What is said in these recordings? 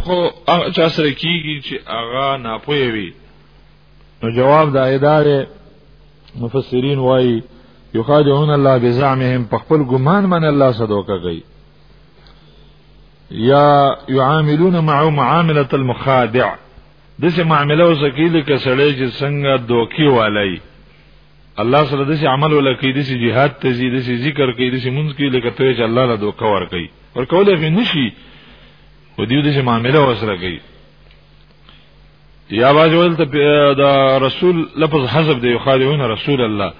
خو هغه چا سره کیږي چې هغه ناپوهه وي نو جواب د ادارې مفسرین وایي یخادعون الله بزعمهم په خپل ګمان باندې الله صدوکه کوي یا يعاملون معه معامله المخادع دسه معامله وسکیل کسړی چې څنګه دوکي والي الله سره د عمل ولا کوي د جهاد ته زی د ذکر کوي د منځ کې لکه ته چې الله له دوکه ور کوي ور کولای به نشي و دیو د معاملې وسره کوي یا باز ول ته د رسول لفظ حذف دی خادعون رسول الله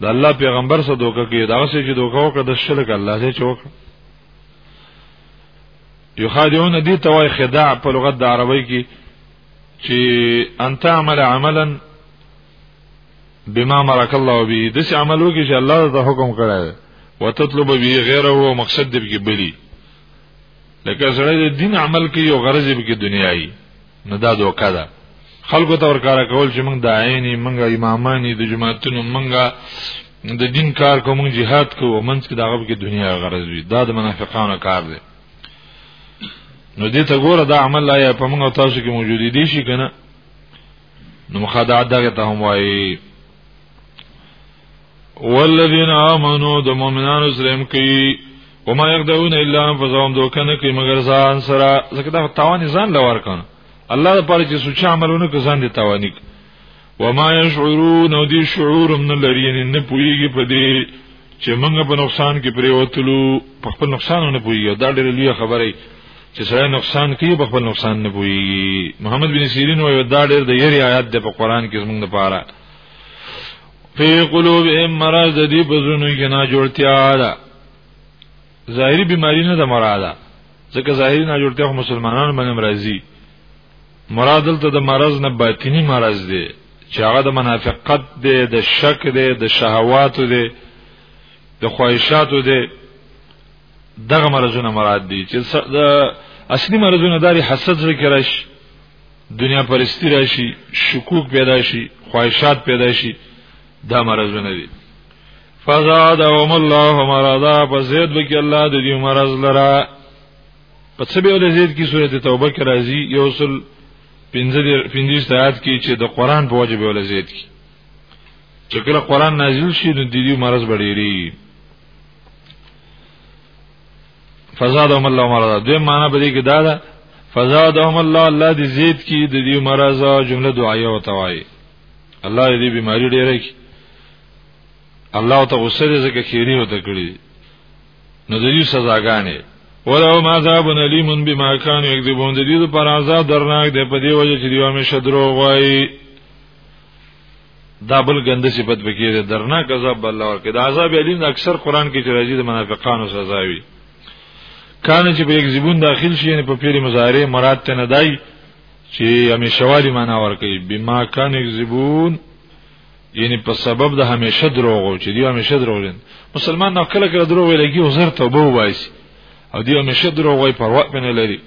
د الله پیغمبر سره دوکه کوي دا څه چې دوکه وکړه د شرک الله دې چوک یو خادعون دي توای خداع په لغت د عربی کې چې انت عمل عملا بما مرک الله به د څه عمل وکي چې الله ته حکم کړی وتطلب به غیره او مقصد دې کې بلی لکه سره د دین عمل کې یو غرض به کې دنیایي نه دا دوکا ده خلکو ته ورکار کول چې موږ داعینی موږ امامانی د جماعتونو موږ د دین کار کوم جهاد کوو منځ کې داغه کې دنیا غرض وي دا د منافقانو کار دی نو دې ته ګوره دا عمل آیا په موږ تاسو کې موجود دي شي کنه نو مخدع دغه ته هم وایي والذین آمنو د مؤمنانو سره هم کوي وما يقدرون الا انفسهم دوکنه کوي مگر ځان سره ځکه دا تاوان ځان لور کنه الله د پاره چې سوچ عملونه کو ځان دي تاوانیک وما يشعرون او دي شعور من لرين نه پويږي په دې چې موږ په نقصان کې پریوتلو په خپل نقصان نه پويږي دا ډېر لوی خبره چې سره نقصان کوي په خپل نقصان نه پوي محمد بن سیرین وایي دا ډېر د یری آیات د په قران کې زمونږ لپاره فی قلوبهم مرض د دې بزونو کې نه جوړتیا ده ظاهری بیماری نه ده مراده ځکه ظاهری نه جوړتیا مسلمانانو باندې مرضی مراد دلته د مرض نه باطینی مرض دی چې هغه د منافقت دی د شک دی د شهواتو دی د خواهشاتو دی دغه مرزونه مراد دي چې د اصلي مرزونه داري حسد زړه کې راشي دنیا پرستی راشي شکوک پیدا شي خواهشات پیدا شي دا مرزونه دي فزادهم الله مرضا فزيد بك الله د دې مرز لرا په څه به د زید کی سورته توبه کې راځي یو سل 15 15 آیات کې چې د قران په وجه به ول زید کی چې کله قران نازل شي نو د دې مرز بډېری فزادهم الله مرضا دوی معنا په دې کې دا ده فزادهم الله الله دې زید کی د دې مرض جمله دعایه او توای الله دې بیماری ډیره کی الله ته غصه دې زکه خیری وته کړی نو دې سزاګانې ولو ما عذاب الیم بما کان یکذبون دې پر عذاب درناک دې په دې وجه چې دیو همیشه دروغ وایي دا بل ګنده صفت پکې ده درنا غضب الله ورکه دا عذاب الیم اکثر قران کې چې راځي د منافقانو سزا وي کانه چې په یک زبون داخل شي نه په پیری مزاره مراد ته نه دای چې همیشوالی معنا ورکي بما کان یک زبون یعنی په سبب د همیشه دروغ چې دی همیشه دروغ دین مسلمان نو کله کله دروغ ویلږي او زر توبه وایي او دی همیشه دروغ وایي پروا نه لري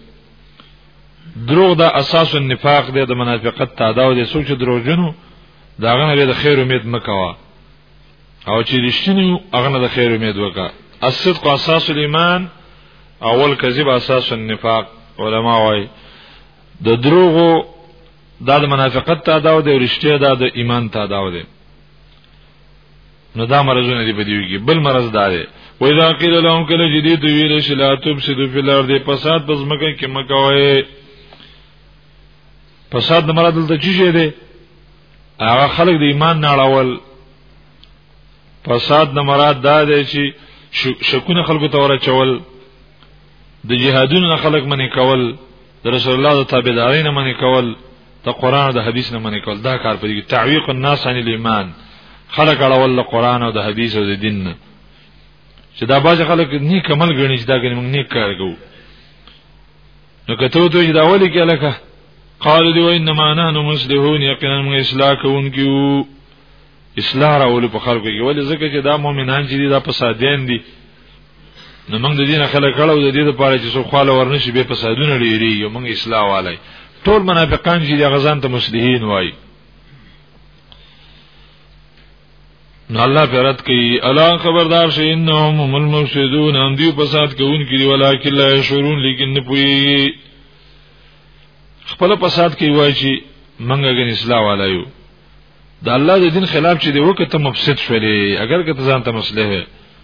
دروغ دا اساس النفاق دی د منافقت تعداو دی سوچ دروغ جنو داغه نه د خیر امید مکوا او چې رښتینی هغه نه د خیر امید وکا الصدق اساس الايمان اول کذب اساس النفاق علما وايي د دروغو دا د منافقت تعداو دی او رښتیا دا د ایمان تعداو دی نو دا مرزونه دی په دیو کې بل مرز دا دی و اذا قيل لهم کله چې دې ته ویل شي لا تفسدوا في الارض فساد پس مکه کې مکوي فساد د مراد دلته چی شي دی هغه خلک د ایمان نه اړول فساد د مراد دا دی چې شکونه خلکو ته ورچول د جهادونو خلک منی کول د رسول الله د تابعدارین منی کول د قران او د حدیث نه منې کول دا کار پدې تعویق الناس عن الايمان خلق اړول د قران او د حدیث او د دین نه چې دا باز خلک نیک عمل غني چې دا غني موږ نیک کار کوو نو کته ته چې دا ولي کې لکه قال دی وانما نحن مسلمون یقینا موږ اصلاح کوونکیو اصلاح راول په خلکو کې ولې ځکه چې دا مؤمنان چې دا په سادین دي نو موږ د دین خلک کړه او د دې لپاره چې څو خاله ورنشي به فسادونه لري یو موږ اصلاح والای ټول منافقان چې د غزان ته مسلمانین وای نو الله پرد کوي الا خبردار شي انهم هم المفسدون هم دی فساد کوونکي دي ولکن لا يشعرون لیکن نه پوي خپل فساد کوي وای چې منګه غن اصلاح والایو د الله د دین خلاف چې دی وکته مفسد شولې اگر که ته ځان ته مصلحه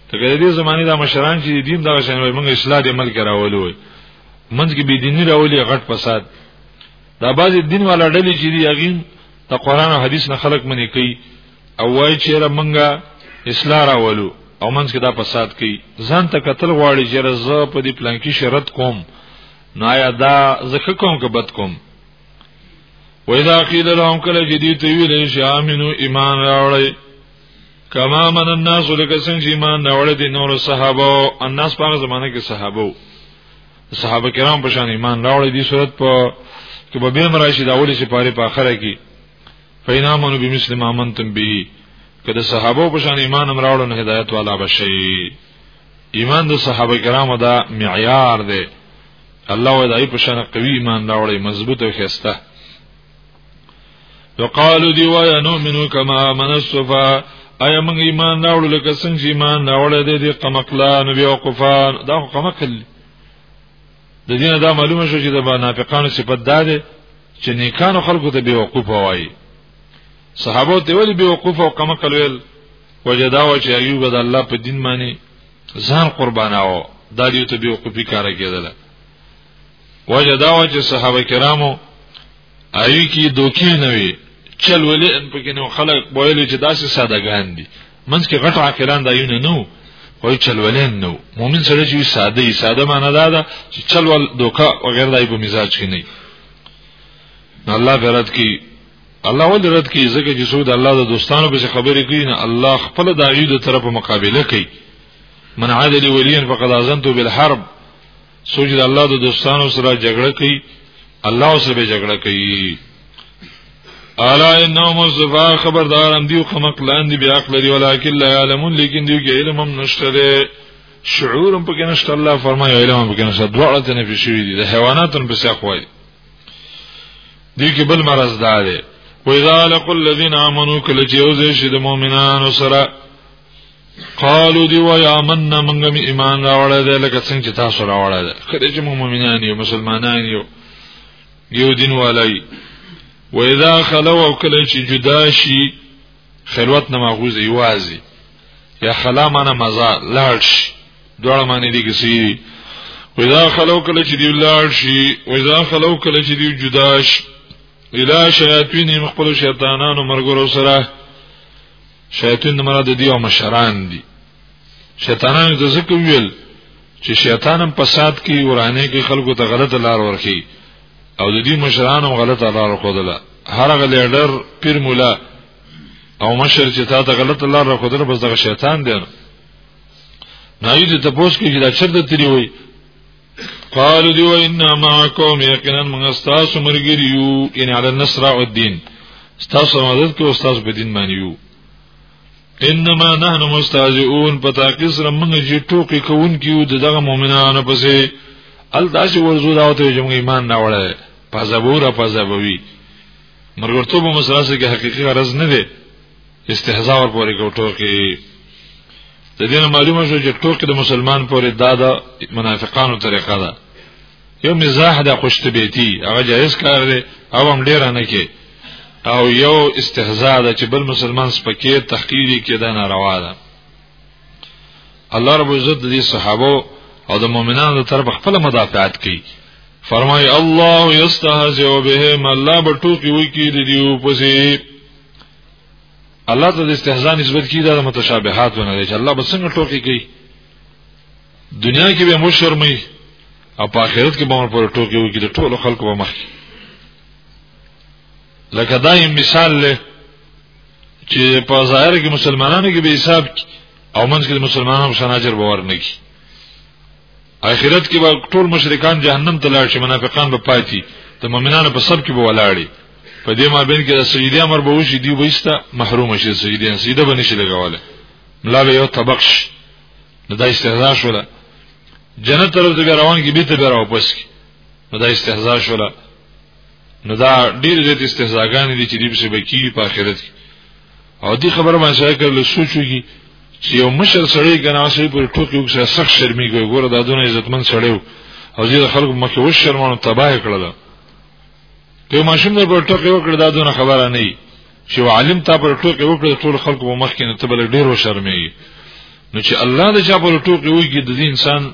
ته د دې زمانه د مشران چې دین دا شان وي موږ اصلاح دې ملک راولو منځ کې بی دینی راولي غټ فساد دا باز دین والا ډلې چې دی یقین د قران او حدیث نه خلق منی کوي او وای چې را منګه اصلاح راولو او منځ کې دا فساد کوي ځان ته قتل غواړي چې رزه په دې پلان کې شرط کوم نو آیا دا زکه کوم که بد کوم و اذا قيل لهم کله چې دې ته ویل شي امنو ایمان راوړی کما من الناس لکه څنګه چې ایمان راوړی دي نور صحابه الناس په زمانه کې صحابه صحابه کرام په شان ایمان راوړی دي صورت په کې به به مرشي دا ولې چې پاره په اخره کې فینا منو بمسلم امنتم به کله صحابه په شان ایمان هم راوړل نو هدایت والا بشي ایمان د صحابه کرامو دا معیار دی الله وای دای په شان قوي ایمان راوړی مضبوط او خسته وقالو دی وای نو منو کما من الصفا ایا موږ ایمان راوړو لکه څنګه چې ایمان راوړل دي د قمقلان بیا قفان دا قمقل د دینه دا معلومه شو چې د منافقانو صفت دا ده چې نیکانو خلکو ته بیوقوف وایي صحابه ته ویل بیوقوف او قمقل ویل وجدا و چې ایوب د الله په دین باندې ځان قرباناو دا دیو ته بیوقوفی کار کېدله وجه دا و چې صحابه کرامو ایو کې دوکې نه وي چل ولې ان پکې نو خلک وایلی چې داسې سادهګان دي منځ کې غټ عاقلان دا یونه نو خو چل ولې نو مؤمن سره چې ساده ای ساده معنی دا ده چې چل ول دوکا او غیر دای په مزاج کې نه الله غرض کې الله ول رد کی زکه چې سود الله د دوستانو په خبرې کوي نه الله خپل د ایو د طرف مقابله کوي من عاد لي وليا فقد اذنته بالحرب سوچ د الله د دوستانو سره جګړه کوي الله سره به جګړه کوي الا انهم الزفا خبردارم دیو قمق لاندې بیا عقل لري ولکن لا يعلمون لیکن دیو کې علم هم نشته شعور هم پکې نشته الله فرمایي علم هم پکې نشته دواړه ته نه فشوي دي د حیواناتو په څیر خوایي دې کې بل مرز دا دی واذا لقوا الذين امنوا کله چې یو ځای شي د مؤمنانو سره قالو دی وای آمنا منګه می ایمان راوړل دی لکه څنګه چې تاسو راوړل دی کله چې مؤمنان یو مسلمانان یو یو دین والای و اذا خلوا کله چې جدا شي خلوت نه ماخوذ ایوازي یا خلا معنا مزار لاړ شي دواړه معنی دي کسی وإذا خلو کله چې دی ولار شي وإذا خلو کله چې دی جدا شي اله شیاطین خپل شیطانانو مرګورو سره شیاطین د مراد دی او مشران دي شیطانانو د ذکر ویل چې شیطانم فساد کوي ورانه کې خلکو ته غلط لار ورخي او د دې مشرانو غلط لار خودله هر غل لیډر پیر مولا او مشر چې تا ته غلط لار خودله بس دغه شیطان دی نو دې ته پوښتنه کوي چې دا چرته تری وي قالو دی وای ان ما قوم یقینا موږ تاسو مرګری یو ان علی النصر او الدین تاسو مدد کو تاسو په دین باندې یو انما نحن مستهزئون پتا کې سره موږ چې ټوکی کوون کیو دغه مؤمنانو پسې ال داسې ورزو دا ته چې موږ ایمان نه وړه پزبور پزبوي مرګرتوب مسراسه کې حقيقي غرض نه دی استهزاء ور پورې کو ټوکی د دې معلومه شو چې ټوکی د مسلمان پورې دا د منافقانو طریقه ده یو مزاح د خوشتبیتی هغه جایز کار دی او هم ډیر نه کې او یو استهزاء ده چې بل مسلمان سپکې تحقیری کې دا ناروا ده الله رب عزت دې صحابه او د مؤمنانو تر خپل مدافعات کوي فرمای الله یستهزئ بهم الله بټو کې وکی دی او پسې الله ته د استهزاء نسبت کی دا متشابهات ونه دی چې الله به څنګه ټوکی کوي دنیا کې به مو شرمي او په آخرت کې به مو پر ټوکی وي د ټولو خلکو په مخ لکه دا یو مثال له چې په ظاهر کې مسلمانانو کې به حساب او منځ کې مسلمانانو شناجر باور نه کی اخرت کې به ټول مشرکان جهنم ته لاړ شي منافقان به پاتې د مؤمنانو په سب کې به ولاړي په دې ما بین کې د سجدي امر به وشي دی وېستا محروم شي سجدي سجده به نشي لګواله ملا به یو طبق شي نو دا استهزاء شوله جنت طرف ته روان کې بیت به را واپس کی نو دا استهزاء شوله نو دا ډیر زیات استهزاءګان دي چې دې په بکی په آخرت کې او دې خبره ما شای کړل سوچوږي چې یو مشر سړی کنه سړی پر ټوکی وکړي سخت شرمېږي ګوره دا دونه عزتمن سړی او زه خلک مخه و شرمانو تباه کړل ته ماشوم نه پر ټوکی وکړ دا دونه خبره نه وي چې عالم تا پر ټوکی وکړ ټول خلک په مخ کې نه تبل ډیر و شرمېږي نو چې الله د چا پر ټوکی وکړي د انسان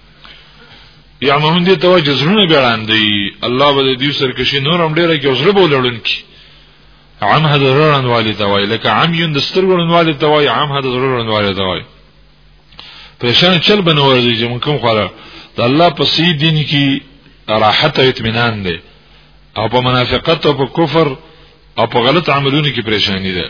یا مهون دي ته جزرونه بیان دی الله به دې سرکشي نور هم ډیره کې وسره بولړون کی عم هدا ضرورن والی توای لکه عم یون دسترګون والی توای عم هدا ضرورن والی توای پریشان چل بنور دي چې مونږ کوم خاله د الله په سي دین کې راحت او اطمینان دی او په منافقت او په کفر او په غلط عملونو کې پریشانی ده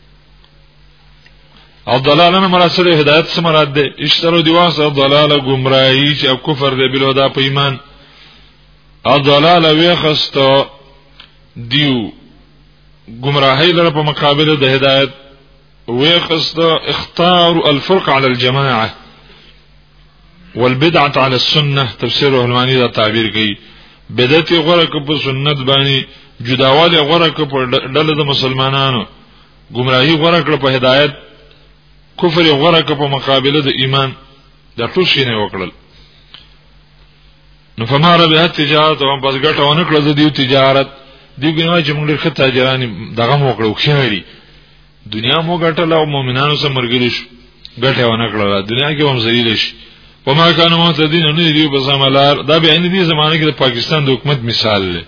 او دلالانه مراد سره هدایت سره مراد ده اشترو دیواس او دلاله گمراهی چې کفر دی بل ودا په ایمان او دلاله ویخستو دیو گمراهی لره په مقابل د هدایت ویخستو اختار الفرق على الجماعه والبدعه على السنه تفسیر الرحمانی دا تعبیر کوي بدعت غره ک په سنت باندې جداواله غره ک په ډله د مسلمانانو گمراهی غره کړ په هدایت کفر غره ک په مقابله د ایمان دا ټول شي نه وکړل نو فما ربح تجارت او بس ګټه ونه کړل د دې تجارت دی ګناه چې موږ ډېر ښه تاجران دغه موکړو خیری دنیا مو ګټله او مؤمنانو سره مرګري شو ګټه ونه کړله دنیا کې هم ذلیل شي وما كانوا مهتدين نه دی په سملار دا به ان دې زمانه کې د پاکستان د حکومت مثال دی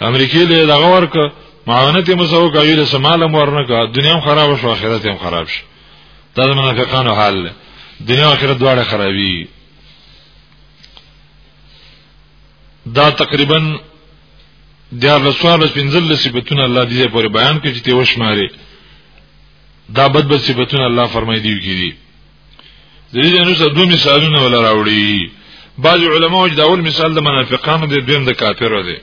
امریکای له دغه ورک معاونت مسو کوي له سمالم ورنکا دنیا هم خراب شو آخرت هم خراب شي دا د منافقانو حال دی دنیا آخرت دواړه خرابي دا تقریبا دیار لسوار لس پنزل لسیبتون اللہ دیزے پوری بیان کچھ تیوش مارے دا بد بد صفاتونه الله فرمای دی کیږي د دې نو څه دوه مثالونه ولا راوړي بعض علما وجد اول مثال د منافقانو دی دویم د کافرو دی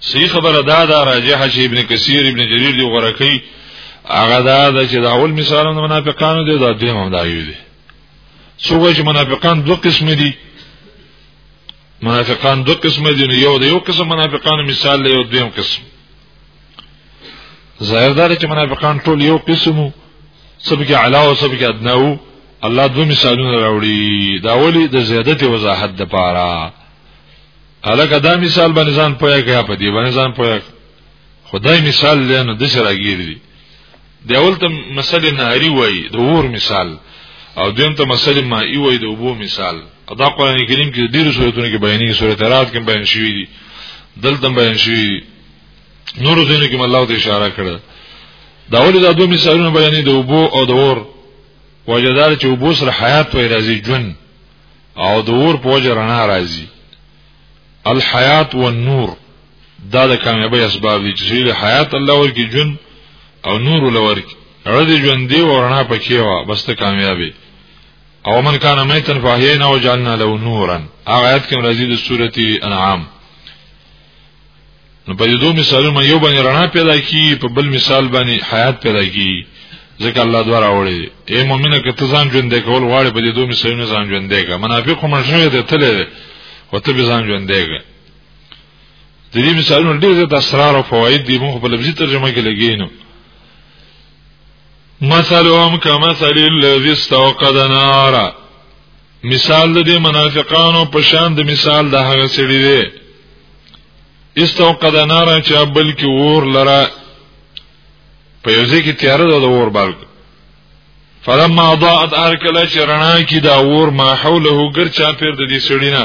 صحیح خبره دا دا راجحه چې ابن کثیر ابن جریر دی غرقی هغه دا دا چې دا اول مثال د منافقانو دی دا دویم هم دا یو دی څوګه چې منافقان دوه قسم دي منافقان دو قسم دي نو یو د یو قسم منافقانو مثال دی یو دویم قسم ظاهر دا چې منافقان ټول یو قسم وو سبګه علا او سبګه ادنا وو الله دو مثالونه راوړي دا ولی د زیادت وضاحت د پاره الکه دا مثال باندې ځان پوهه کوي په دې باندې ځان پوهه خدای مثال لنه د سره راګیری دی اول ته مسله نهاری وای د اور مثال او دیم ته مسله مائی وای د اوبو مثال ادا قران کریم کې ډیرو سورتونو کې بیانې سورته رات کې بیان شوی دي دلته بیان شوی نور ځینو کې الله ته اشاره کړه دا ولې دا دوه مثالونه بیانې د اوبو او د اور وجدار چې اوبو سره حیات وای راځي جون او د اور په وجه رڼا راځي الحیات والنور دا د کامیابی اسباب دي چې سړي له حیات الله ورکی جون او نور له ورکی هغه دې جون دی ورنا پکې وا بس ته کامیابی او من کان میتن فاحینا وجعلنا له نورا هغه آیت کې راځي د سورته انعام نو په دې دوه مثالونو یو باندې رڼا پیدا کی په بل مثال باندې حیات پیدا کی ځکه الله دوه راوړي اے مؤمنه که ته ځان ژوند کول غواړې په دې دوه مثالونو ځان ژوند کړه منافق هم شوی دی تل وته به ځان ژوند کړه د دې مثالونو ډېر د اسرار او فواید دي موږ په لفظي ترجمه کې لګینو مثلهم کمثل الذي استوقد نارا مثال د دې منافقانو په شان د مثال د هغه سړي دی استوقد نارا چې بل کې ور لره په یو ځای کې تیار ده د اور بلګ فلما اضاءت ارکل شرنا کی دا اور ما حوله ګر چا پیر د دې سړینا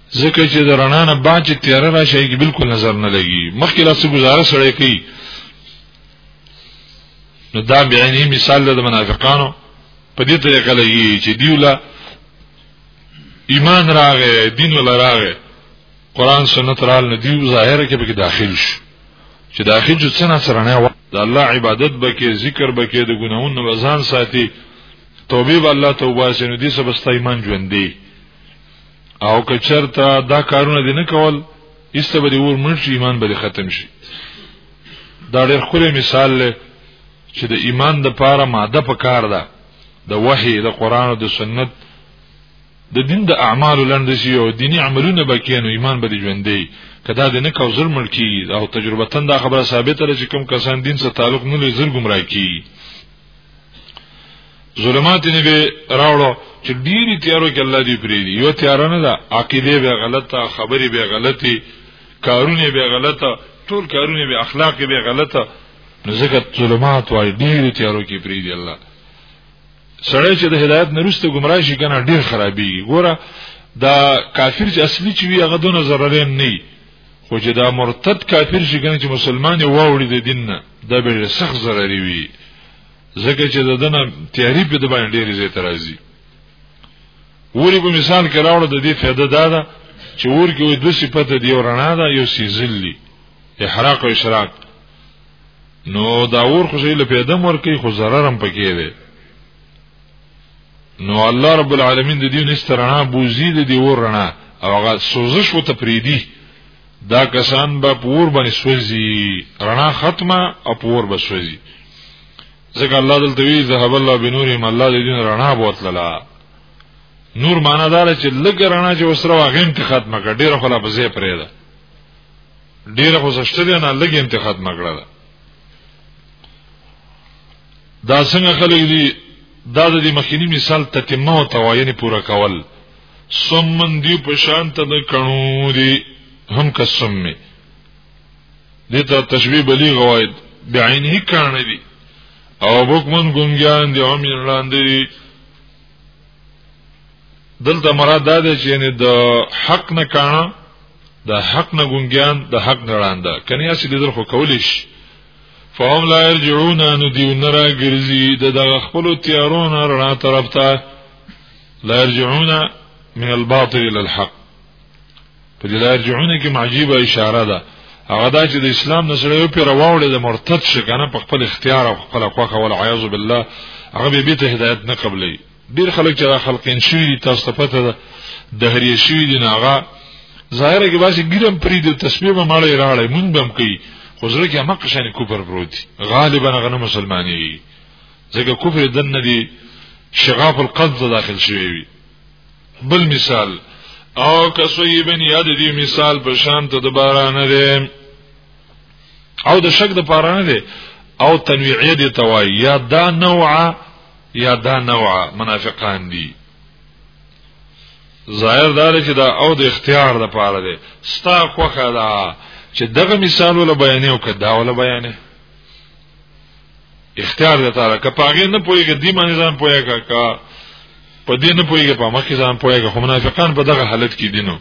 ځکه چې د رڼا نه بعد چې تیاره راشي کې بالکل نظر نه لګي مخکې لا څه گزاره سره کوي نو دا بیانې مثال د منافقانو په دې طریقه لګي چې دیولا ایمان راغې دین ولا راغې قران سنت رال نه دیو ظاهر کې به داخل شي چې داخل شو څنګه سره نه د الله عبادت بکې ذکر بکې د ګناونو وزن ساتي توبه الله توبه سينو دي سبستا ایمان ژوند دی او که چرته دا کارونه دې نه کول ایسته به دې ور مړ شي ایمان به دې ختم شي دا ډېر ښکلی مثال دی چې د ایمان د پاره ماده په کار ده د وحي د قران او د سنت د دین د اعمال لند شي او دینی عملونه بکین او ایمان به ژوندې کدا د نه کو ظلم ملکی او تجربتن دا خبره ثابته ده چې کوم کسان دین سره تعلق نه لري ظلم گمراه کی ظلمات نه به راوړو چې ډیری تیارو کې الله دې پرې دی یو تیار نه ده عقیده به غلطه خبرې به غلطي کارونه به غلطه ټول کارونه به اخلاق به غلطه نو ځکه ظلمات وای ډیری تیارو کې پرې دی الله سړی چې د هدایت نرسته گمراه شي کنه ډیر خرابي ګوره دا کافر چې اصلي چې وی هغه دونه ضرر نه خو چې دا مرتد کافر شي کنه چې مسلمان یې واوړي د دین نه دا به سخت ضرري وي ځکه چې د دنه تیاری په د باندې ډېری زی ترازی وری په مثال کې راوړ د دې فائدہ دا ده چې ور کې وې د صفته دی ورنا ده یو سیزل دی احراق او اشراق نو دا ور خو شي له پیدا مور کې خو ضرر هم پکې دی نو الله رب العالمین د دې نسترنا بوزي د دې ورنا او هغه سوزش وته پریدي دا کسان به پور باندې سوزي رڼا ختمه او پور به سوزي ځکه الله دلته وی ذهب الله بنورهم الله دې دین رڼا بوتللا نور معنا دار چې لګ رڼا چې وسره واغې انت ختمه کړ ډیره خلا په ځای پرې ده ډیره خو زشته نه لګ انت ختمه کړل دا څنګه خلک دي دا د مخکینی مثال تتمه او توایې پورا کول سمن دی په شان ته د کڼو دی هم قسم می دته تشبیه بلیغ وای بعینه کان دی او بوکمن ګنګیان دی هم لاندې دی دلته مراد دا دی چې نه د حق نه کانه د حق نه ګنګیان د حق نه لاندې کني اسی دې درخو کولیش فهم لا يرجعون ان دیو نرا ګرځي د دغه خپل تیارون رڼا طرف ته لا يرجعون من الباطل الى الحق په دې لا يرجعون کې معجبه اشاره ده هغه دا چې د اسلام نه سره یو پیر واوړي د مرتد شګنه په خپل اختیار او خپل خوخه ول عیاذ بالله هغه به به ته هدایت نه قبلې ډیر خلک چې را خلقین شوی دي تاسو ته پته ده د هریه شوی دي ناغه ظاهره کې باسي ګیرم پری د تسبیح به مړی راړی مونږ بم کوي خو زړه کې مکه شان کوپر پروت دي غالبا غنه مسلمانې ځکه کوپر دن نه دي شغاف القلب داخل شوی وي بل مثال او کسویبن یاد دی مثال په شان ته د باران دی او د شک د پارانه دی او تنویعیه دی توای یا دا نوعه یا دا نوع منافقان دي ظاهر دا چې دا او د اختیار د پاره دی ستا خوخه دا چې دغه مثال ول بیانې او کدا ول بیانې اختیار د تعالی که پاګې نه پويږي دی باندې ځان پويګه کا په دې نه پويږي په مخ ځان پويګه خو منافقان په دغه حالت کې دي نو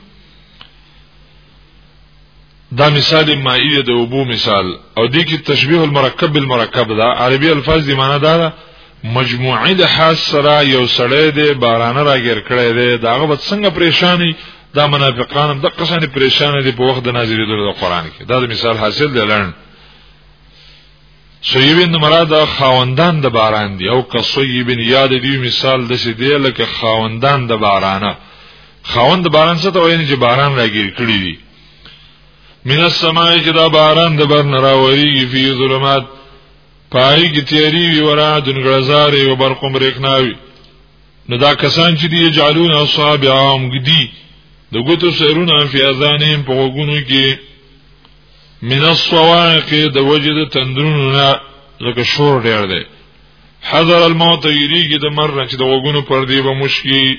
دا مثال مائیه د اوبو مثال او دې کې تشبیه المرکب بالمرکب دا عربي الفاظ دی معنی دا ده مجموعه د حاس سره یو سړی دی باران راګر کړی دی داغه بد څنګه پریشانی دا منافقان هم د قصانه پریشان دي په وخت د نازلېدو د قران کې دا د مثال حاصل دی لړن سویبن مراد خاوندان د باران دی او که سویبن یاد دی مثال د څه دی لکه خاوندان د بارانه خاوند باران څه ته وایي چې باران راګیر کړی دی من السماء چې دا باران د بر نه راوړي فی ظلمات پای کې تیری وی ورا دن غزارې او برقم ریکناوي نو دا کسان چې دی جالون اصحاب عام گدی د ګوتو سرونه فی اذانهم په وګونو کې من الصواعق د وجد تندرونو نه لکه شور ډیر دی حذر الموت یریږي د مرګ چې د وګونو پر دی به مشکی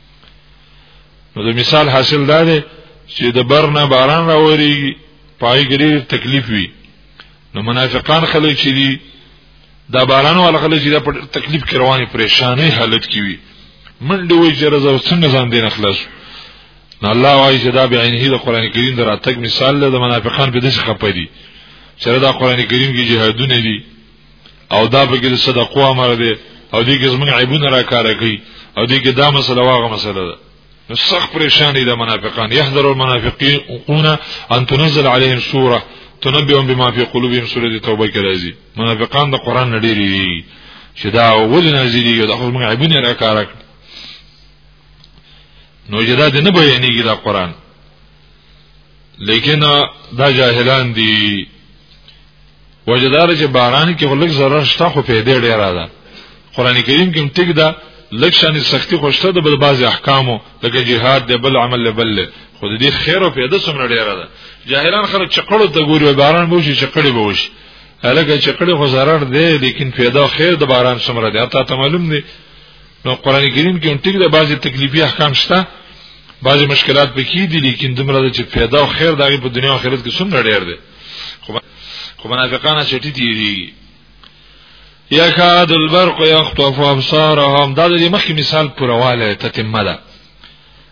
نو د مثال حاصل دا دی چې د برنه باران راوري پای ګری تکلیف وي نو منافقان خلک چې دي دا باران ولا خلک چې دا په تکلیف کې رواني پریشانې حالت کې وي منډه وي چې رضا څنګه ځان دین اخلاص نو الله وايي چې دا به عینه د قران کریم دراتک مثال ده د منافقان په دې څخه پدې چې دا قران کریم کې جهادونه دي او دا به کې صدقو امر دی او دې کې زمونږ عیبونه را کار کوي او دې کې دا مسله واغه مسله ده نو سخت پریشان دي منافقان يحذر المنافقون ان تنزل عليهم سوره تنبئهم بما في قلوبهم سوره توبه کې راځي منافقان د قران نډيري چې دا ول نازلي او د خپل عیبونه را کار کوي نو جدا دې نه بیانېږي دا قران لیکن دا جاهلان دي وجدار چې باران کې غلک ضرر شته خو په دې ډیر ده قران کریم کې ټیک ده لک شان سختی خوشته ده بل بعض احکامو لکه جهاد ده بل عمل بل خو دې خیر او پیدا سمره ډیر ده جاهلان خلک چقړو ته ګوري باران به شي چقړي به شي هلکه چقړي خو ضرر ده لیکن پیدا خیر د باران سمره ده تا ته معلوم دی نو قران کریم کې هم ټیک ده بعضی تکلیفي احکام شته بعضی مشکلات پکې دي لیکن دومره چې پیدا او خیر دغه په دنیا او آخرت کې څومره ډیر دي خو منافقانه چټي دي یکاد البرق یخطف ابصارهم دا د مخکې مثال پرواله تتمه ده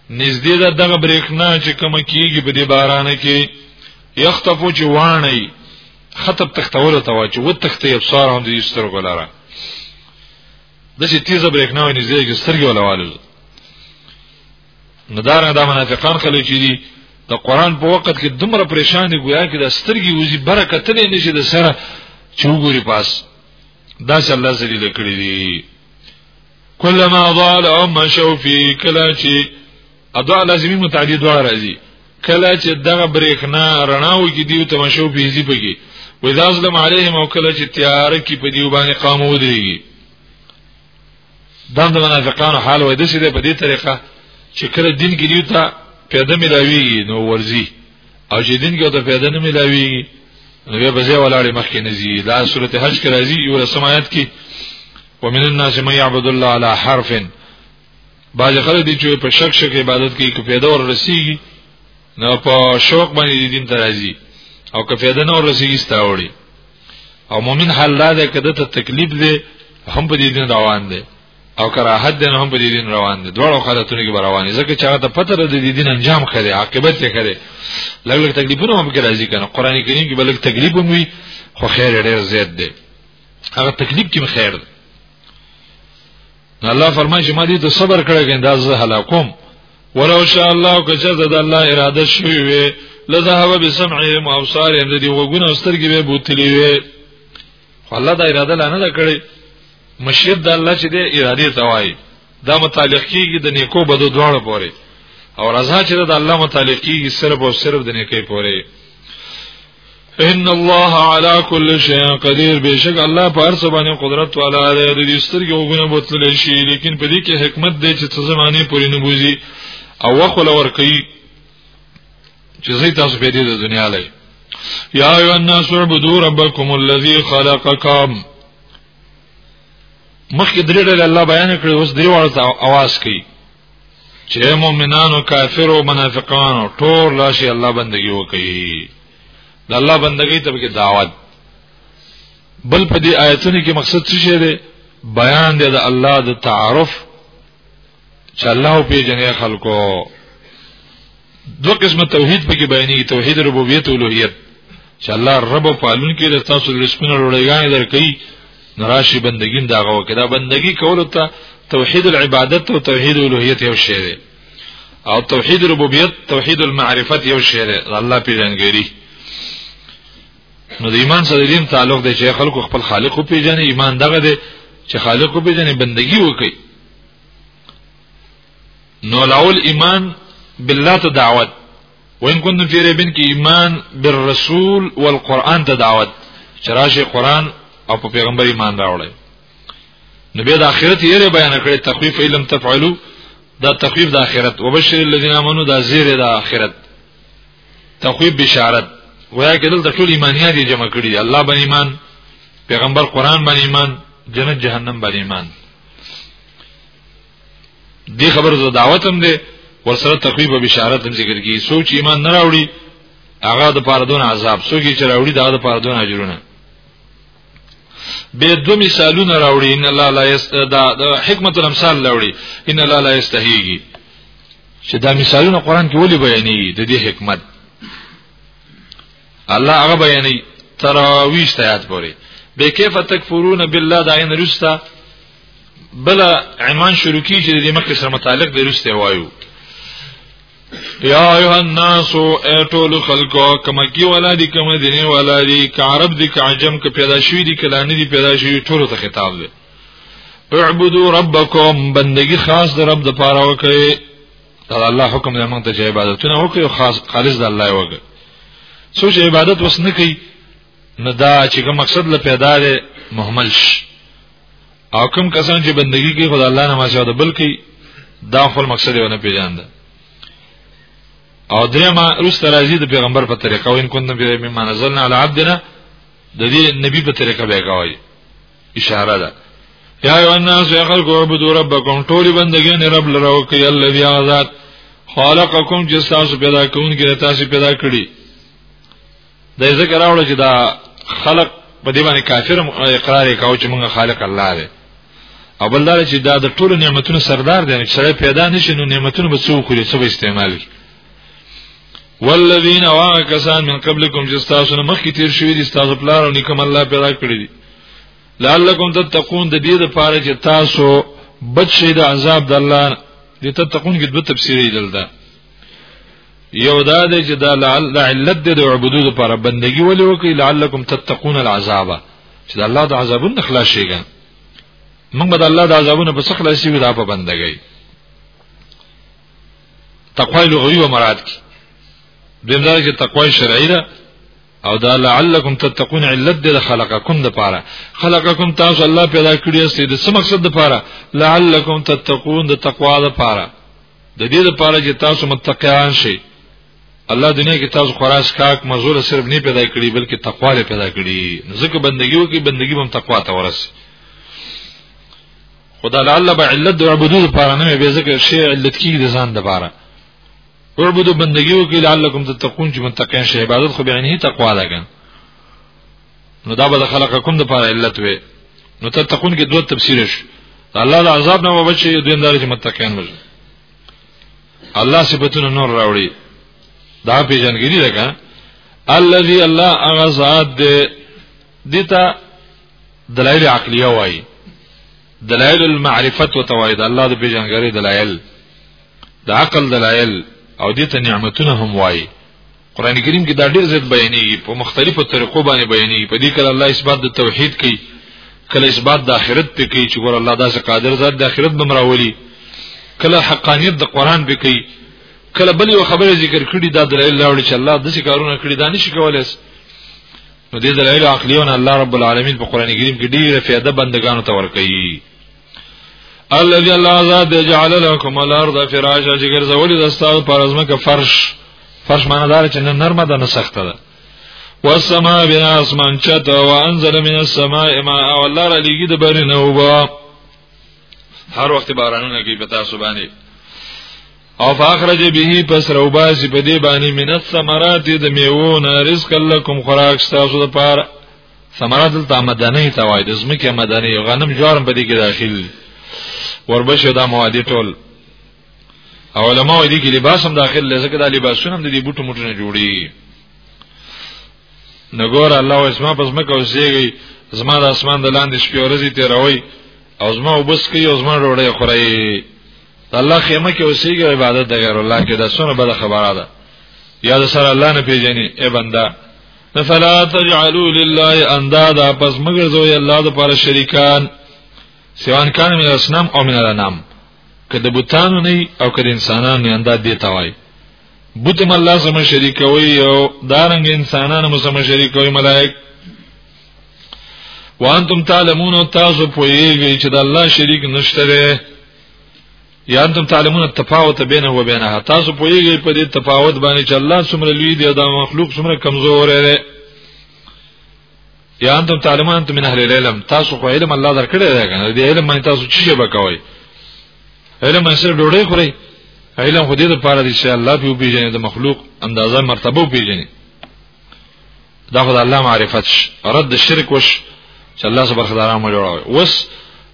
نږدې ده دغه برېښنا چې کوم کیږي په دې باران کې یخطفو چې وانه خطب تختول ته واچو و تختې ابصارهم د یستر غلاره د چې تیزه برېښنا وي نږدې کې سترګې ولواله نه دار دا منافقان خلک چې دي د قران په وخت کې دومره پریشان دي ګویا کې د سترګې وزي برکت نه نشي د سره چوغوري پاس دا چې الله ذلیل کړی دي کلمہ ضال او مشو فی کلا چې ادا لازمی متعدی دوه راځي کله چې دغه برېښنا رڼاو کې دیو تماشو پیزي پګي وې دا ظلم علیهم او کله چې تیار کې په دیو باندې قام ودرېږي دا د منافقانو حال وې د سې په دې طریقه چې کله دین کې دیو ته پیدا ملاوي نو ورزي او چې دین کې ته پیدا نه ملاوي نو بیا بځه ولاړې مخکې نه زی دا سورته حج کې راځي یو سمایت کې ومن الناس من يعبد الله على حرف باج خلک دي چې په شک شک عبادت کوي کې پیدا ور رسیږي نو په شوق باندې دین ته راځي او که پیدا نه ور رسیږي ستاوړي او مؤمن حال دا ده کده ته تکلیف دی هم په دې دین روان دی او کراهت دی هم په دې دین روان دی دواړو حالتونو کې روان دي ځکه چې هغه ته پته ده د دې دین انجام خره عاقبت یې خره لګ لګ تکلیفونه هم کې راځي کنه قران کریم کې بلک تکلیف هم وي خو خیر ډیر زیات دی هغه تکلیف کې خیر دی الله فرمایي چې ما دې ته صبر کړی ګنده زه هلاکوم ولو شاء الله کچه د الله اراده شوی وي لذهب بسمعهم وابصارهم د دې وګونه سترګې به بوتلی وي خو الله دا اراده لانه دا کړی مشیت د الله چې د اراده توای دا متعلق کیږي د نیکو بدو دواړو پورې او رضا چې د الله متعلق کیږي صرف او صرف د نیکي پورې ان الله على كل شيء قدير بشک الله په هر څه باندې قدرت والا دی د دې سترګې وګونه بوتل شي لیکن په دې کې حکمت دی چې څه زمانه پورې نه بوزي او وخل ور کوي چې زی تاسو به دې د دنیا لای یا ایو الناس عبدوا ربکم الذی خلقکم مخکې درې ډول الله بیان کړو اوس درې واړه आवाज کوي چې مؤمنانو کافرو منافقانو ټول راشي الله بندگی وکړي د الله بندگی ته کې دعوت بل په دې آیتونو کې مقصد څه شی دی بیان دی د الله د تعارف چې الله په جنې خلکو دو قسمه توحید په کې بیانې توحید ربوبیت او الوهیت چې الله رب پالون کې د تاسو رسمونه لړېګانې درکې نراشي بندګیم دا غو کدا بندګی کول ته توحید العبادت او توحید الوهیت یو شی دی او توحید ربوبیت توحید المعرفت یو شی دی الله پیژنګری نو د ایمان سره دیم تعلق دی چې خلکو خپل خالق او پیژنې ایمان دغه دی چې خالق او پیژنې بندگی وکړي نو لاول ایمان بالله ته دعوت وان كنتم في ريب کې ایمان بالرسول والقران ته دعوت چرشه قران او په پیغمبر ایمان راوړی نو به د اخرت یې بیان کړی تخفیف علم تفعلوا دا تخفیف د اخرت وبشر الذين امنوا دا زیره د اخرت تخفیف بشارت ویا کې دلته ټول ایمانیات یې جمع کړی دی الله باندې ایمان پیغمبر قران باندې ایمان جنت جهنم باندې ایمان دې خبر زو دعوت هم ده ورسره تخویب او بشارت هم ذکر کی سوچ ایمان نه راوړي هغه د پاره دون عذاب سوچ چې راوړي دا د پاره دون اجرونه به دو مثالونه راوړي ان الله لا یست دا حکمت الامثال راوړي ان الله لا یستحیږي چې دا مثالونه قران کې ولي بیانېږي د دې حکمت الله هغه بیانې تراویش ته یاد پوري به کیف تکفرون بالله دا ان رستا بل عنوان شروع کی چې د مکه سره متعلق د روسته وایو یا ایها الناس اتول خلقو کما کی ولا دی کما دینه ولا دی ک عرب دی ک عجم ک پیدا شوی دی کلانی دی پیدا شوی ټول ته خطاب دی اعبدوا ربکم بندگی خاص در رب د پاره وکي دا الله حکم دی موږ ته عبادتونه وکي خاص خالص د الله وکي سوچ عبادت وس نه کوي نه دا چې کوم مقصد له پیدا لري محمل شي او کوم کسان چې بندگی کوي خدای الله نه ماشاء الله بلکې دا خپل مقصد ونه پیژاند او درېما روس راځي د پیغمبر په طریقه وین کوم نبی مما نزلنا علی عبدنا د دې نبی په طریقه به کوي اشاره ده یا ایو الناس یا خلق عبدوا ربکم ټول بندگی نه رب لرو کوي الذی آزاد خالقکم جس تاسو پیدا کون کې تاسو پیدا کړی د ذکر راوړل چې دا خلق په دې باندې کافر اقرار کاوه چې موږ خالق الله دی او بل دا چې دا د ټولو نعمتونو سردار دی چې سره پیدا نشي نو نعمتونه به څو کړي څو استعمال کړي والذین واکسان من قبلکم چې تاسو نه مخکې تیر شوی دي تاسو پلار او نیکم الله پیدا کړی دي لعلکم تتقون د دې لپاره چې تاسو بچی د عذاب د الله دې تتقون کې دوه تفسیرې دلته یو دا دی چې دا لعل علت دی د عبادت لپاره بندگی ولې وکړي لعلکم تتقون العذاب چې دا الله د عذابونو خلاص شي ګان موږ به د الله د عذابونو په څخه خلاص شي دا په بندګۍ تقوا لغوي و مراد کی دمدار چې تقوا شرعي ده او دا لعلکم تتقون علت د خلقکم د پاره خلقکم تاسو الله پیدا کړی است د څه مقصد د پاره لعلکم تتقون د تقوا د پاره د دې لپاره چې تاسو متقیان شئ الله دنیا کې تاسو خراس کاک مزور صرف نه پیدا کړی بلکې تقوا له پیدا کړی ځکه بندګیو کې بندګی هم تقوا ته ورسي خدا لعل به علت د عبادت لپاره نه به ذکر شی علت کې د ځان لپاره عبادت بندګیو کې لعلکم تتقون چې متقین شئ عبادت خو به عینه تقوا ده نو دا به خلقکم د پاره علت وي نو تتقون کې دوه تفسیر شي الله د عذاب نه وبچي دوی اندار چې متقین وي الله صفاتونه نور راوړي دا پیژنګری ده که الذي الله اغزاد دته دلایل عقلیه وایي دلایل المعرفت او توحید الله د پیژنګری دلایل د عقل دلایل او دې ته نعمتونه هم وایي قران کریم کې دا ډېر زیات بیانېږي په مختلفو طریقو باندې بیانېږي په دې کې الله اثبات د توحید کوي کله اثبات د آخرت په کوي چې ګور الله داسې قادر ذات د آخرت بمراولي کله حقانیت د قران په کوي کله بل یو خبره ذکر کړي دا دلایل راوړي چې الله داسې کارونه کړی دا نشي کولای نو دې دلایل عقلیونه الله رب العالمین په قران کریم کې ډېر فائدہ بندگانو ته ورکړي الذي الله ذات جعل لكم الارض فراشا چې ګرځولې د ستاسو پر ازمکه فرش فرش معنی دار چې نرمه ده نه سخته ده والسماء بنا اسمان چت وانزل من السماء ماء والله را لګي د بری نه وبا هر وخت بارانونه کوي په تاسو باندې او فاخرج به پس روباسی په دې باندې منت ثمرات د میوو نه رزق لکم خوراک تاسو لپاره ثمره دلته مدنه ته وای د زمکه مدنه غنم جوارم په دې کې داخل وربشه دا مواد ټول علماء دې کې لباس هم داخل لزکه دا لباسونه هم د دې بوټو موټو نه جوړي نګور الله اسما پس مکه اوسېږي زما د اسمان د لاندې شپې ورځې تیروي او زما وبس کوي او زما ډوړې خوري الله خیمه کې اوسېږي عبادت د غیر الله کې د سونه بل خبره ده یا د سره الله نه پیژني ای بنده فلا تجعلوا لله اندادا پس مگر زوی الله د پر شریکان سیوان کان من اسنام او من الانام کده بوتانو نه او کده انسانانو نه انداد دی توای بوتم الله سم شریکوي او دارنګ انسانانو سم شریکوي ملائک وانتم تعلمون تاسو پوهیږئ چې د الله شریک نشته یا انتم تعلمون التفاوت بینه و بینها تاسو پوهیږئ په دې تفاوت باندې چې الله څومره لوی دی او دا مخلوق څومره کمزور دی یا انتم تعلمون انتم من اهل العلم تاسو خو علم الله درکړی دی کنه دې علم باندې تاسو چی به کوئ علم یې سره ډوړې خوري علم خو دې لپاره دی چې الله په پیژنې د مخلوق اندازه مرتبه پیژنې دا خدای الله معرفت ش. رد شرک وش چې الله سبحانه وتعالى مو جوړاوي وس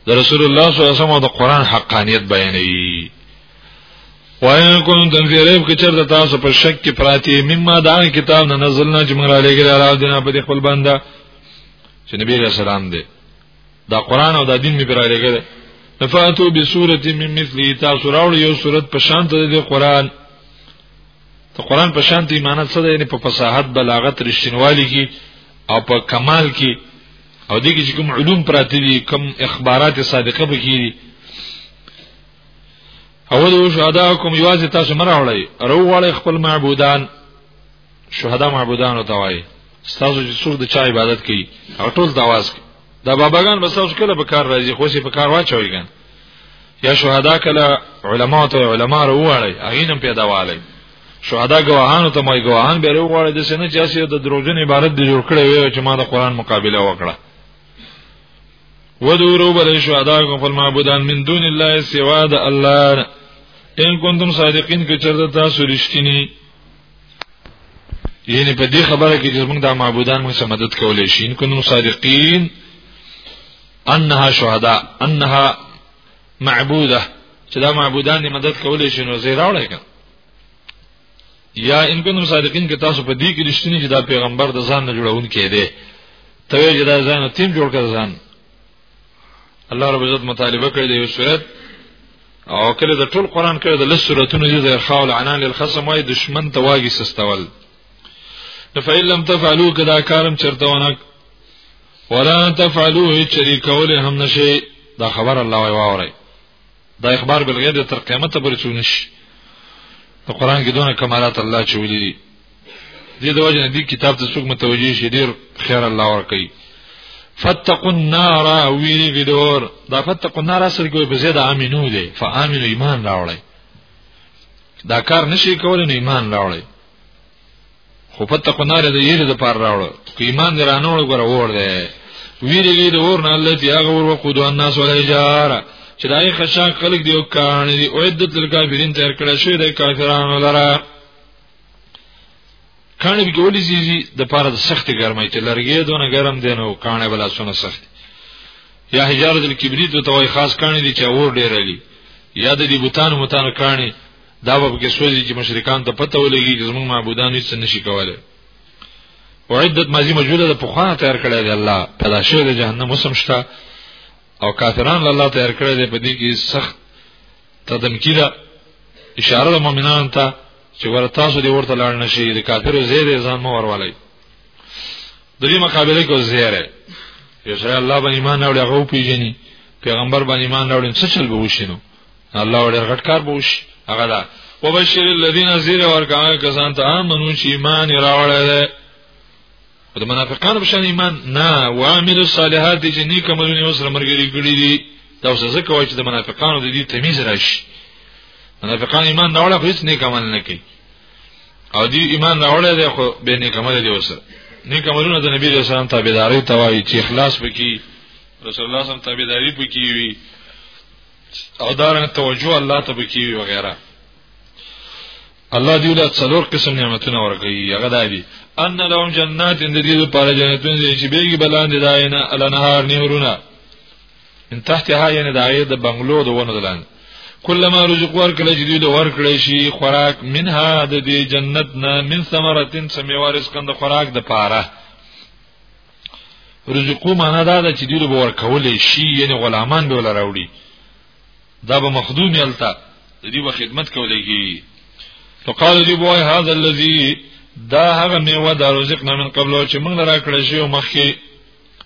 د رسول الله صلی الله علیه وسلم او د قران حقانیت بیانوي وای کوم تم فی ریب کې چرته تاسو په شک کې پراتی مما دا کتاب نه نزلنا چې موږ را لګی را دینه په خپل بنده چې نبی رسول الله دی دا قران او دا دین می پر لګی نفاتو بسورت من مثلی تاسو راوړ یو صورت په شان ته د قران ته قران په شان دی معنی څه دی یعنی په فصاحت بلاغت رښتینوالي کې او په کمال کې او دغه چې کوم علوم پراته دي کوم اخبارات صادقه به کیږي اول او شهدا کوم یوازې تاسو مراوړی روغړی خپل معبودان شهدا معبودان او توای تاسو چې څوک د چا عبادت کوي او ټول د आवाज کوي دا باباګان بس اوس کله په کار راځي خو سي په کار واچوي ګان یا شهدا کله علما ته علما وروړي هغه نن پیدا والي شهدا ګواهانو ته مې ګواهان به وروړي د سینې چې اسی د دروژن عبارت دی جوړ کړی وي چې ما د قران مقابله وکړه ودورو بل شهدا کوم پر معبودان من دون الله سوا د الله ان کنتم صادقین که چرته تاسو رښتینی یعنی په دې خبره کې چې موږ د معبودان موږ سره مدد کولای شي ان کنو صادقین انها شهدا انها معبوده چې دا معبودان دې مدد کولای شي نو زیرا وړه کړه یا ان کنو صادقین کې تاسو په دې کې رښتینی چې دا پیغمبر د ځان نه جوړون کړي دی ته یې دا ځان تیم جوړ کړ ځان الله رب عزت مطالبه کړې دی یو صورت او کله د ټول قران کې د لس سوراتونو دي د خاول عنان للخصم وايي دشمن ته واګي سستول فإن لم تفعلوا کدا کارم چرته ونه ولا تفعلوا شریکول هم نشي دا خبر الله وايي دا اخبار بالغیب تر قیامت پورې چونه شي په قران کې دونه کمالات الله چولې دي دې د وجه دې کتاب ته څوک متوجي شي ډیر خیر الله ور کوي فتقوا النار ویری ګدور دا فتقوا النار اصل کوي په زیاده امینو دي فامنوا ایمان راوړی دا کار نشي کولای نه ایمان راوړی خو پته کو نار د یری د پار راوړو که ایمان دی رانوړ غره ور دی ویریږي د اور نه الله دی هغه ور وقود الناس والحجار چې دای خشاک خلق دی او کان دی او عدت الکافرین تیر کړه شوی د کافرانو لره کانه به ګولې زیزي د پاره د سخت ګرمۍ چې لرګي دونه ګرم دی نو کانه بلا سونه سخت یا حجارت الکبریت ته وای خاص کانه دي چې اور ډیر لري یا د دې بوتان متان کانه دا به کې سوځي چې مشرکان ته پته ولګي چې زموږ معبودان هیڅ نشي کولای او عدت ماضی موجوده ده په خوانه تیار کړی دی الله پیدا شوی دی جهنم وسم شته او کافران الله تیار کړی دی په دې کې سخت تدمکی ده اشاره د مؤمنان ته چې ور تاسو دې ورته لاړ نشي د کافرو زیره ځان مو ورولای د دې مقابله کو زیره یو ځای الله باندې ایمان اوري هغه پیژني پیغمبر باندې ایمان اوري څه چل به وشینو الله ور غټ کار بوش هغه دا وبشر الذين زیر ورکان کسان ته امنو چې ایمان راوړل دي د منافقانو په شان ایمان نه او عامل الصالحات دي چې نیک عملونه وسره مرګري کړی دي دا اوس ځکه وایي چې د منافقانو د دې تمیز راشي منافقان ایمان نه وړه هیڅ نیک عمل نه کوي او دی ایمان نه وړه دی خو به نیک عمل دی وسره نیک عملونه د نبی رسول الله تابعداري توایي چې اخلاص وکي رسول الله صلی الله علیه وسلم تابعداري وکي او دارنګ توجه الله ته بکی وغیرہ الله دی له څلور قسم نعمتونه ورکړي هغه دا دي ان لهم جنات ان دې لپاره جنتونه دي چې بیګي بلاندې داینه الانهار نهرونه ان تحتها یعنی دایې د بنگلو د ونه دلان کلمہ رزق ورکړي چې دوی له ورکړي شي خوراک منها د دې جنت نه من ثمرتين سمي وارث کند خوراک د پاره رزقو معنا دا ده چې دوی به ورکولې شي یعنی غلامان به ولا راوړي دا به مخدوم یلتا دوی به خدمت کولې کی نو قال دی بوای هاذا الذی دا هغه میوه د رزق نه من قبل چې موږ را کړی شی او مخکې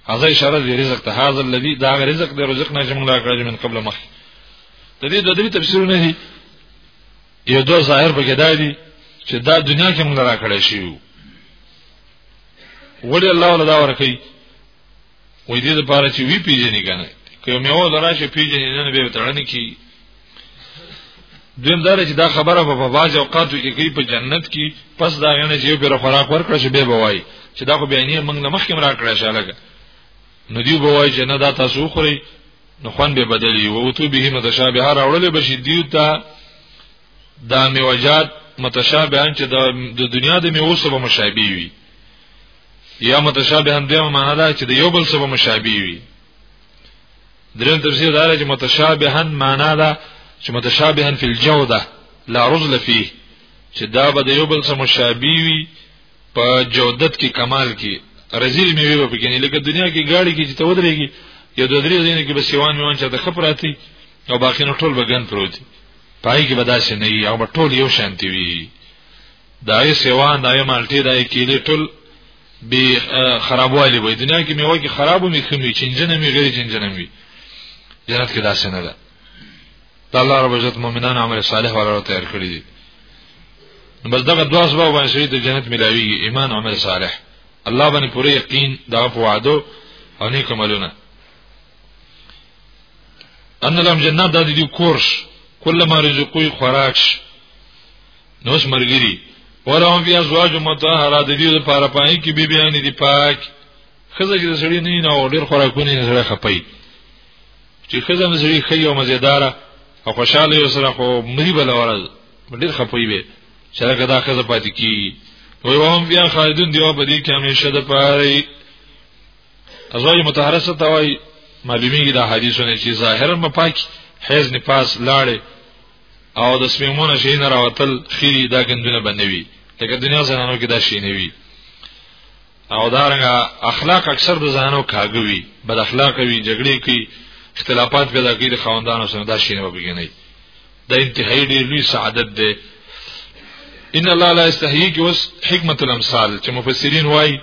هاذا اشاره دی رزق ته هاذا الذی دا هغه رزق د رزق نه چې موږ را کړی من قبل مخکې د دې د دې تفسیر نه دی یو دوه ظاهر پکې دا دی چې دا دنیا کې موږ را کړی شی وړي الله ولا دا ورکي وې دې لپاره چې وی پیژنې کنه که مې و دراشه پیژنې نه به تړنې کی دویم دار چې دا خبره په باج اوقاتو کې کوي په جنت کې پس دا غنه چې یو بیر خوراک ورکړ شي به بوای چې دا خو بیانې موږ نه مخکې مرا کړی شاله نو دی بوای چې نه دا تاسو خوري نو خوان به بدلی وو تو به متشابه راوړل بشي دیو ته دا میوجات متشابهان چې د دنیا د میوه سره مشابه وي یا متشابهان دیمه معنا ده چې د یو بل سره مشابه وي دریم تفسیر دا چې متشابهان معنا ده چې متشابهان فی الجوده لا رزل فيه چې دا به د یو بل سره مشابه وي په جودت کې کمال کې رزیل میوه په کې نه لکه دنیا کې گاڑی کې چې ته ودرېږي یو دوه درې ځینې کې به سیوان میوان چاته خبراتی او باقی نو ټول بغن پروت دي پای کې به داسې نه وي هغه به ټول یو شانتي وي دا یې سیوا دا یې مالټي دا یې کیلې ټول به خرابوالي وي دنیا کې میوه کې خرابو می خمي چنجنه می غیر چنجنه می جنت کې داسې نه ده د الله رب عزت مؤمنان عمل صالح ولا تیار کړی دي بس دغه دوا سبب باندې شهید جنت ملاوي ایمان عمل صالح الله باندې پوره یقین دا په وعده او نیک عملونه ان لهم جنات د دې کورس کله ما رزقوي خوراک نو سمرګری ولهم فی ازواج مطهره د دې لپاره پای کې بی بیان دي پاک خزه چې سړی نه نه او ډیر خوراکونه نه سره خپي چې خزه مزري خي او مزیداره او خوشاله یو سره خو مری بل ورځ ډیر خپي به چې هغه دا خزه پاتې کی وي وهم بیا خالدون دیو په دې کې همیشه د پاره ازواج متحره څه توای معلومیږي دا حدیثونه چې ظاهرا مپاکي حیز نفاس لاړې او د سپیمونه شي نه راوتل خيري دا ګندونه بنوي لکه دنیا زنانو کې دا شي نه وي او دارنګه اخلاق اکثر د زنانو کاږي بد اخلاق وي جګړې کوي اختلافات پیدا کوي د خواندانو سره دا شي نه بګیني دا انتهایی ډیر لوی سعادت ده ان الله لا استحیی کې اوس حکمت الامثال چې مفسرین وایي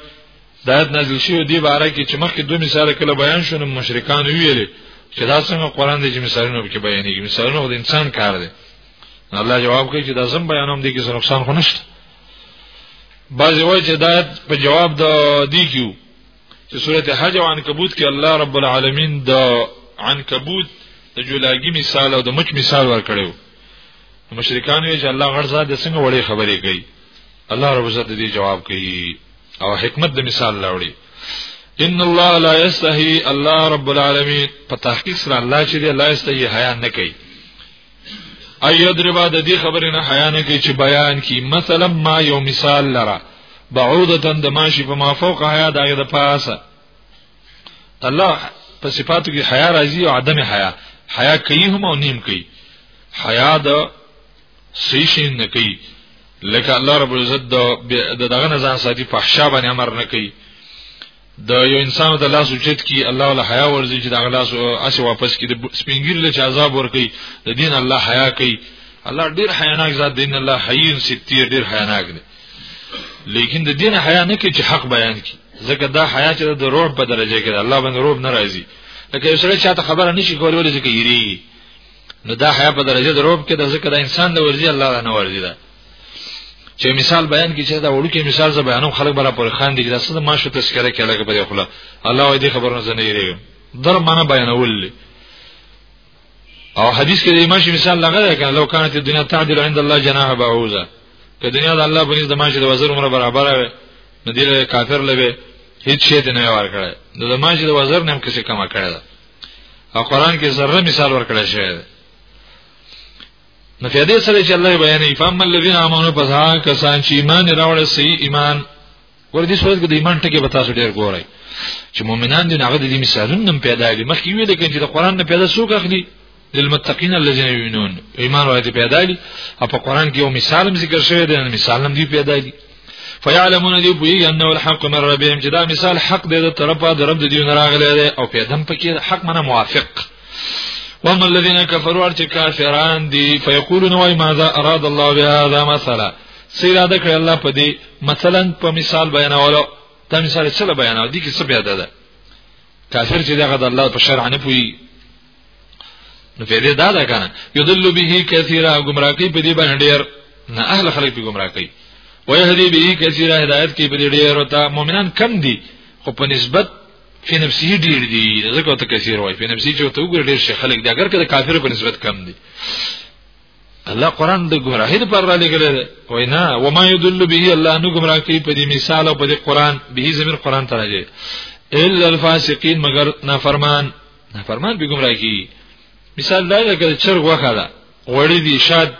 دایت نازل شوی دی باره کې چې مخکې دوه مثال کله بیان شونه مشرکان ویلې چې دا څنګه قران دی چې مثالونه کې بیانېږي مثالونه د انسان کار دی الله جواب کوي چې دا زم بیانوم دي کې نقصان خو نشته بعضی وایي چې دا په جواب د دی کیو چې سورته حج او عنکبوت کې الله رب العالمین د عنکبوت د جولاګي مثال او د مچ مثال ورکړیو مشرکان یې چې الله غړ ذات د څنګه وړې خبرې کوي الله رب عزت دې جواب کوي او حکمت د مثال لاوړي ان الله لا یستحی الله رب العالمین په تحقیق سره الله چې دی لا یستحی حیا نه کوي ايو دربا د دې خبرې نه حیا نه کوي چې بیان کی مثلا ما یو مثال لرا بعودتن د ماشی په ما فوق حیا دغه د پاسه الله په صفاتو کې حیا راځي او عدم حیا حیا کوي هم او نیم کوي حیا د سیشین نه کوي لکه الله رب العزت د دغه نه ځان ساتي فحشا باندې امر نه کوي د یو انسان د لاس اوچت کی الله ولا حیا ورزي چې د غلاس اسه واپس کی د سپینګیر له عذاب ور کوي د دین الله حیا کوي الله ډیر حیاناک ذات دین الله حیین ستیر ډیر حیاناک دی لیکن د دین حیا نه کوي چې حق بیان کی ځکه دا حیا چې د روح په درجه کې ده الله باندې روح ناراضي لکه یو سره چاته خبره نشي کولای ولې ځکه یری نو دا حیا په درجه دروب کې د ذکر انسان د ورزي الله نه ورزي ده چې مثال بیان کی چې دا وړو کې مثال زه بیانوم خلک برا پر خان دي چې دا ما شو تذکرہ کې لګ په خپل الله دې خبرونه زنه یې در معنا بیانول او حدیث کې د امام شي مثال لګره کړه لو کانت الدنيا تعدل عند الله جناح بعوزه که دنیا د الله په نس د ماشه د وزر عمر برابر وي نو دله کافر لوي هیڅ شی نه ور کړی نو د ماشه د وزر نم کسي کما کړی او قران کې ذره مثال ورکړی شوی دی نو په دې سره چې الله بیانې فهم الذين امنوا فزها کسان چې ایمان راوړل سي ایمان ور دي سورته کې د ایمان ټکی به تاسو ډیر ګورئ چې مؤمنان دي هغه د دې مثالونو پیدا دي مخکې ویل کېږي چې د قران نه پیدا څوک اخلي للمتقین الذين يؤمنون ایمان راځي پیدا دي او په قران کې یو مثال هم ذکر شوی دی مثال هم دی پیدا دي فیعلمون دی بوی انه الحق من ربهم چې دا مثال حق دی د طرفه د رب د دیو نه راغلی دی او پیدم پکې حق منه موافق وما الذين كفروا ارتي كافران دي فيقولون واي ماذا اراد الله بهذا مثلا سيراده کړ الله په دې مثلا په مثال بیانولو دا مثال څه بیانول دي کې څه پیدا ده کافر چې دغه د الله په شرع نه پوي نو فائدې دا ده کنه یذل به کثیره گمراه کوي په دې باندې ډیر نه اهل خلک به گمراه کوي ويهدي به کثیره هدایت کوي په دې ډیر او ته مؤمنان کم دي خو په نسبت په نفسي ډیر دي ځکه ته کثیر وای په نفسي چې ته وګور ډیر شي خلک دا اگر کله کافر په نسبت کم دي الله قران د گمراهی پر را لګل وای نه و ما یدل به الله نو گمراه کوي په دې مثال او په دې قران به زمير قران ته راځي الا الفاسقين مگر نافرمان نه فرمان به گمراه کی مثال دا لکه چرګ وخه ده وړي دي شاد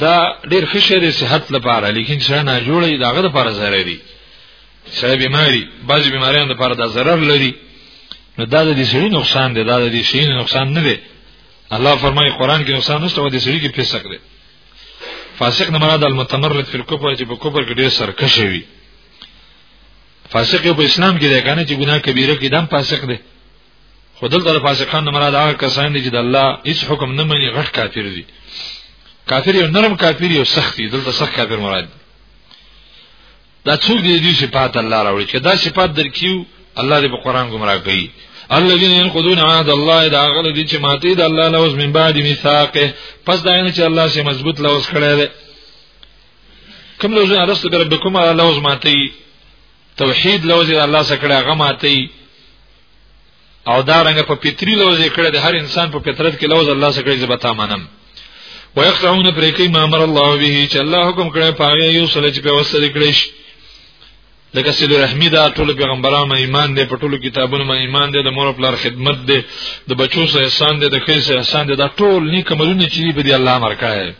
دا ډیر خشه دي صحت لپاره لیکن سره نه جوړي داغه لپاره ضرر دي سره بیماری بعضی بیماریان لپاره دا ضرر لري نو دا د دې سړي نقصان دی دا د دې شي نقصان نه دی الله فرمایي قران کې نقصان نشته و دې سړي کې فسق دی فاسق نه مراد المتمرد فی الكفر چې په کفر کې ډیر سرکشه وي فاسق په اسلام کې دی کنه چې ګناه کبیره کې دم فاسق دی خدل د فاسقان مراد هغه کسان دي چې د الله هیڅ حکم نه مني غټ کافر دي کافر یو نرم کافر یو سخت دي دلته سخت کافر مراد دا څوک دي دي صفات الله راوړي چې دا صفات درکیو الله دې په قران گمراه کوي الذين ينقضون عهد الله دا غل دي چې ماته د الله لوز من بعد میثاقه پس دا نه چې الله سي مضبوط لوز کړی دی کوم لوز ارست بربکم علی لوز ماتی توحید لوز الله سکړه هغه ماتی او دا رنګ په پتری لوز کړه د هر انسان په فطرت کې لوز الله سکړه زبتا منم ويقطعون پرېکې ما امر الله به چې الله حکم کړی پاره یو سره چې په وسره کړی شي لکه سید رحمی دا ټول پیغمبرانو ایمان دی په ټولو کتابونو باندې ایمان دی د مور خپل خدمت دی د بچو سره احسان دی د خیر سره احسان دی دا ټول نیک عملونه چې دی په دی الله امر کړی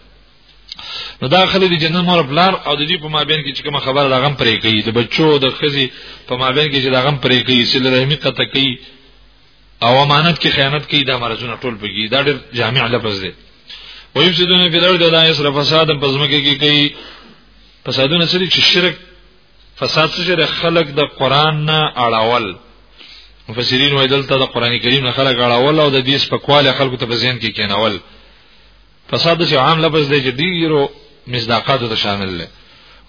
نو دا خلک د جنت مور بلار او د دې په مابین کې چې کوم خبر دا غم پرې کوي د بچو د خزي په مابین کې چې دا غم پرې کوي سل رحمی قطع کوي او امانت کې خیانت کوي دا مرزونه ټول بږي دا ډېر جامع لفظ دی وایي چې دونه په دړ د دایس را فساد په زمکه کې کوي فسادونه سړي چې شرک فساد سره خلق د قران نه اړول مفسرین وایي دلته د قران کریم نه خلق اړول او د دې سپکواله خلکو ته په ذهن کې کېنول فساد چې عام لفظ دی چې ډیرو مصداقاتو ته شامل دی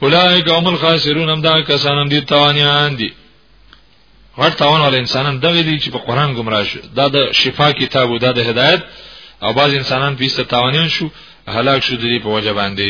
اولئک هم الخاسرون هم دا کسان دي توانیان دي غټ توان ول انسانان دغه دي چې په قران گمراه شو دا د شفا کتاب او دا د هدایت او بعض انسانان په ست توانیان شو هلاک شو دي په وجه باندې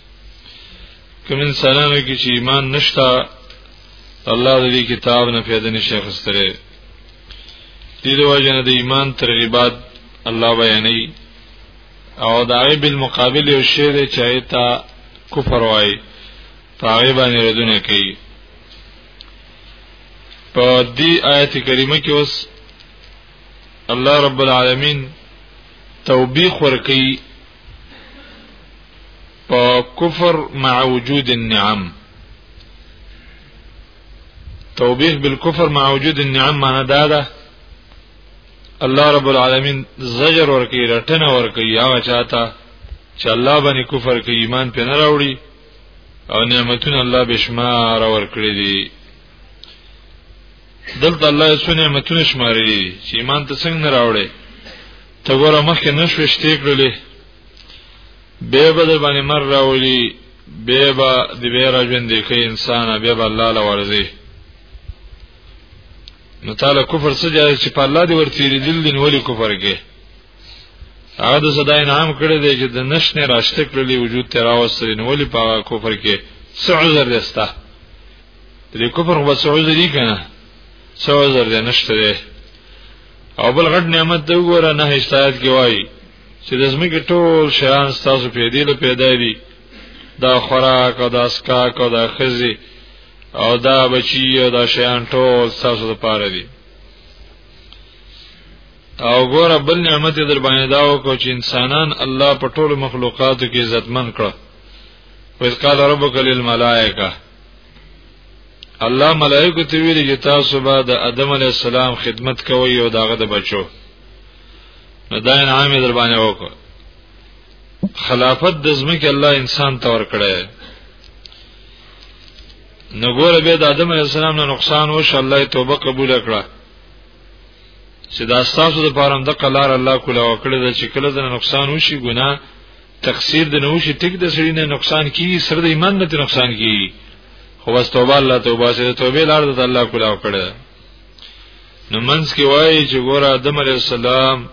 کوم انسانانو کې چې ایمان نشتا الله دې کتاب نه پیدا نشي خستره دې د وجه نه د ایمان ترغیبات الله بیانې او د هغه بالمقابل یو شی دی چې ایتا کفر وای پاغه باندې ردونه کوي په دې آیت کریمه کې اوس الله رب العالمین توبیخ ورکړي په کفر مع وجود النعم توبیخ بالکفر مع وجود النعم معنی دا ده الله رب العالمین زجر ورکی رټنه ورکی هغه چاته چې الله باندې کفر کوي ایمان په نه راوړي او نعمتونه الله بشمار ورکړي دي دلته الله یې سونه نعمتونه شمارلي چې ایمان ته څنګه راوړي ته ګوره مخکې نشوي شته کړلې به به د باندې مر راولي به به د به را ژوند کې انسان به به الله لورځي نو تعالی کفر څه جایز چې په الله دی ورته دل دین ولی کفر کې هغه د صدا انعام کړی دی چې د نشنه راشته کړلی وجود ته راوستل نو ولی په کفر کې څه عذر دستا د کفر خو څه عذر دی کنه څه عذر دی نشته او بل غټ نعمت دی وګوره نه هیڅ آیت کې وایي چې د زمګي ټول شیان تاسو په دې له پیدا دي دا خوراک او دا اسکاک او دا خزي او دا بچي او دا شیان ټول تاسو لپاره دي او ګوره بل نعمت در باندې دا وکړو چې انسانان الله په ټولو مخلوقاتو کې عزتمن کړ وذ قال ربک للملائکه الله ملائکه ته ویلي چې تاسو به د ادم علی السلام خدمت کوئ او داغه د بچو نو دا انعام در باندې وکړ خلافت د زمکه الله انسان ته ور کړی نو ګوره به د آدم علی السلام نه نقصان وش الله توبه قبول کړه چې دا تاسو د پاره د قلار الله کوله وکړه د چې کله د نقصان وشي ګناه تقصیر د نو شي ټیک د سړي نه نقصان کی سر د ایمان نه نقصان کی خو واستوبه الله توبه سره توبه لار د الله کوله وکړه نو منځ کې وایي چې ګور آدم علی السلام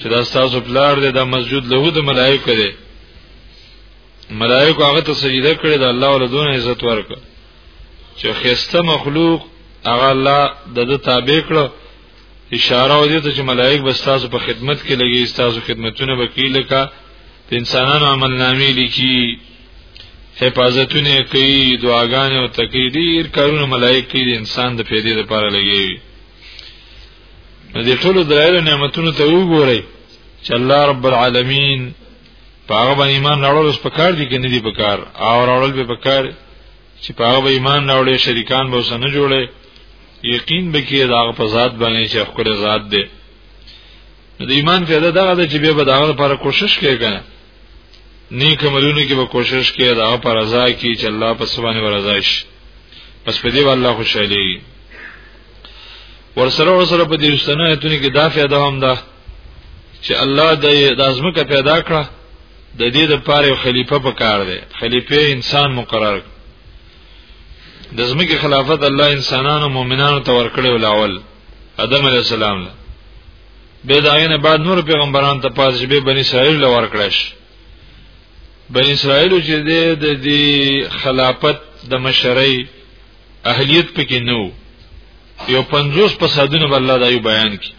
چې دا تاسو پلار دی دا مسجد له د ملائکه دی ملائکه هغه ته سجده کړې دا الله ول دون عزت ورک چې خسته مخلوق هغه الله د د تابع کړو اشاره ودی ته چې ملائک به تاسو په خدمت کې لګي تاسو خدمتونه وکیل کا انسانانو عمل نامې لیکي حفاظتونه کوي دعاګانې او تکي ډیر کارونه ملائک کوي د انسان د پیدې لپاره لګي نو دې ټول درایل نعمتونو ته وګورئ چې الله رب العالمین پاغه باندې ایمان راوړل اوس پکار دي کې نه دي پکار او راوړل به پکار چې پاغه به ایمان راوړي شریکان به وسنه جوړي یقین به کې دا په ذات باندې چې خپل ذات دی د ایمان فائدہ دا ده چې به داغه لپاره کوشش کوي کنه نیک عملونه کې به کوشش کوي دا پر رضا کې چې الله په سبحانه ورضا شي پس په دې والله خوشالي ورسره ورسره په دې واستنه ایتونه کې دا فائدہ هم ده چې الله د ازمکه پیدا کړه د دې د پاره خلیفہ په کار دی خلیفہ انسان مقرر د ازمکه خلافت الله انسانانو مؤمنانو ته ورکړی ول اول ادم علی السلام له به دا غینه بعد نور پیغمبران ته پاز شي به بنی اسرائیل لور کړی شي بنی اسرائیل چې د دې خلافت د مشرۍ اهلیت پکې نو یو 50 فسادونه بل الله دایو بیان کی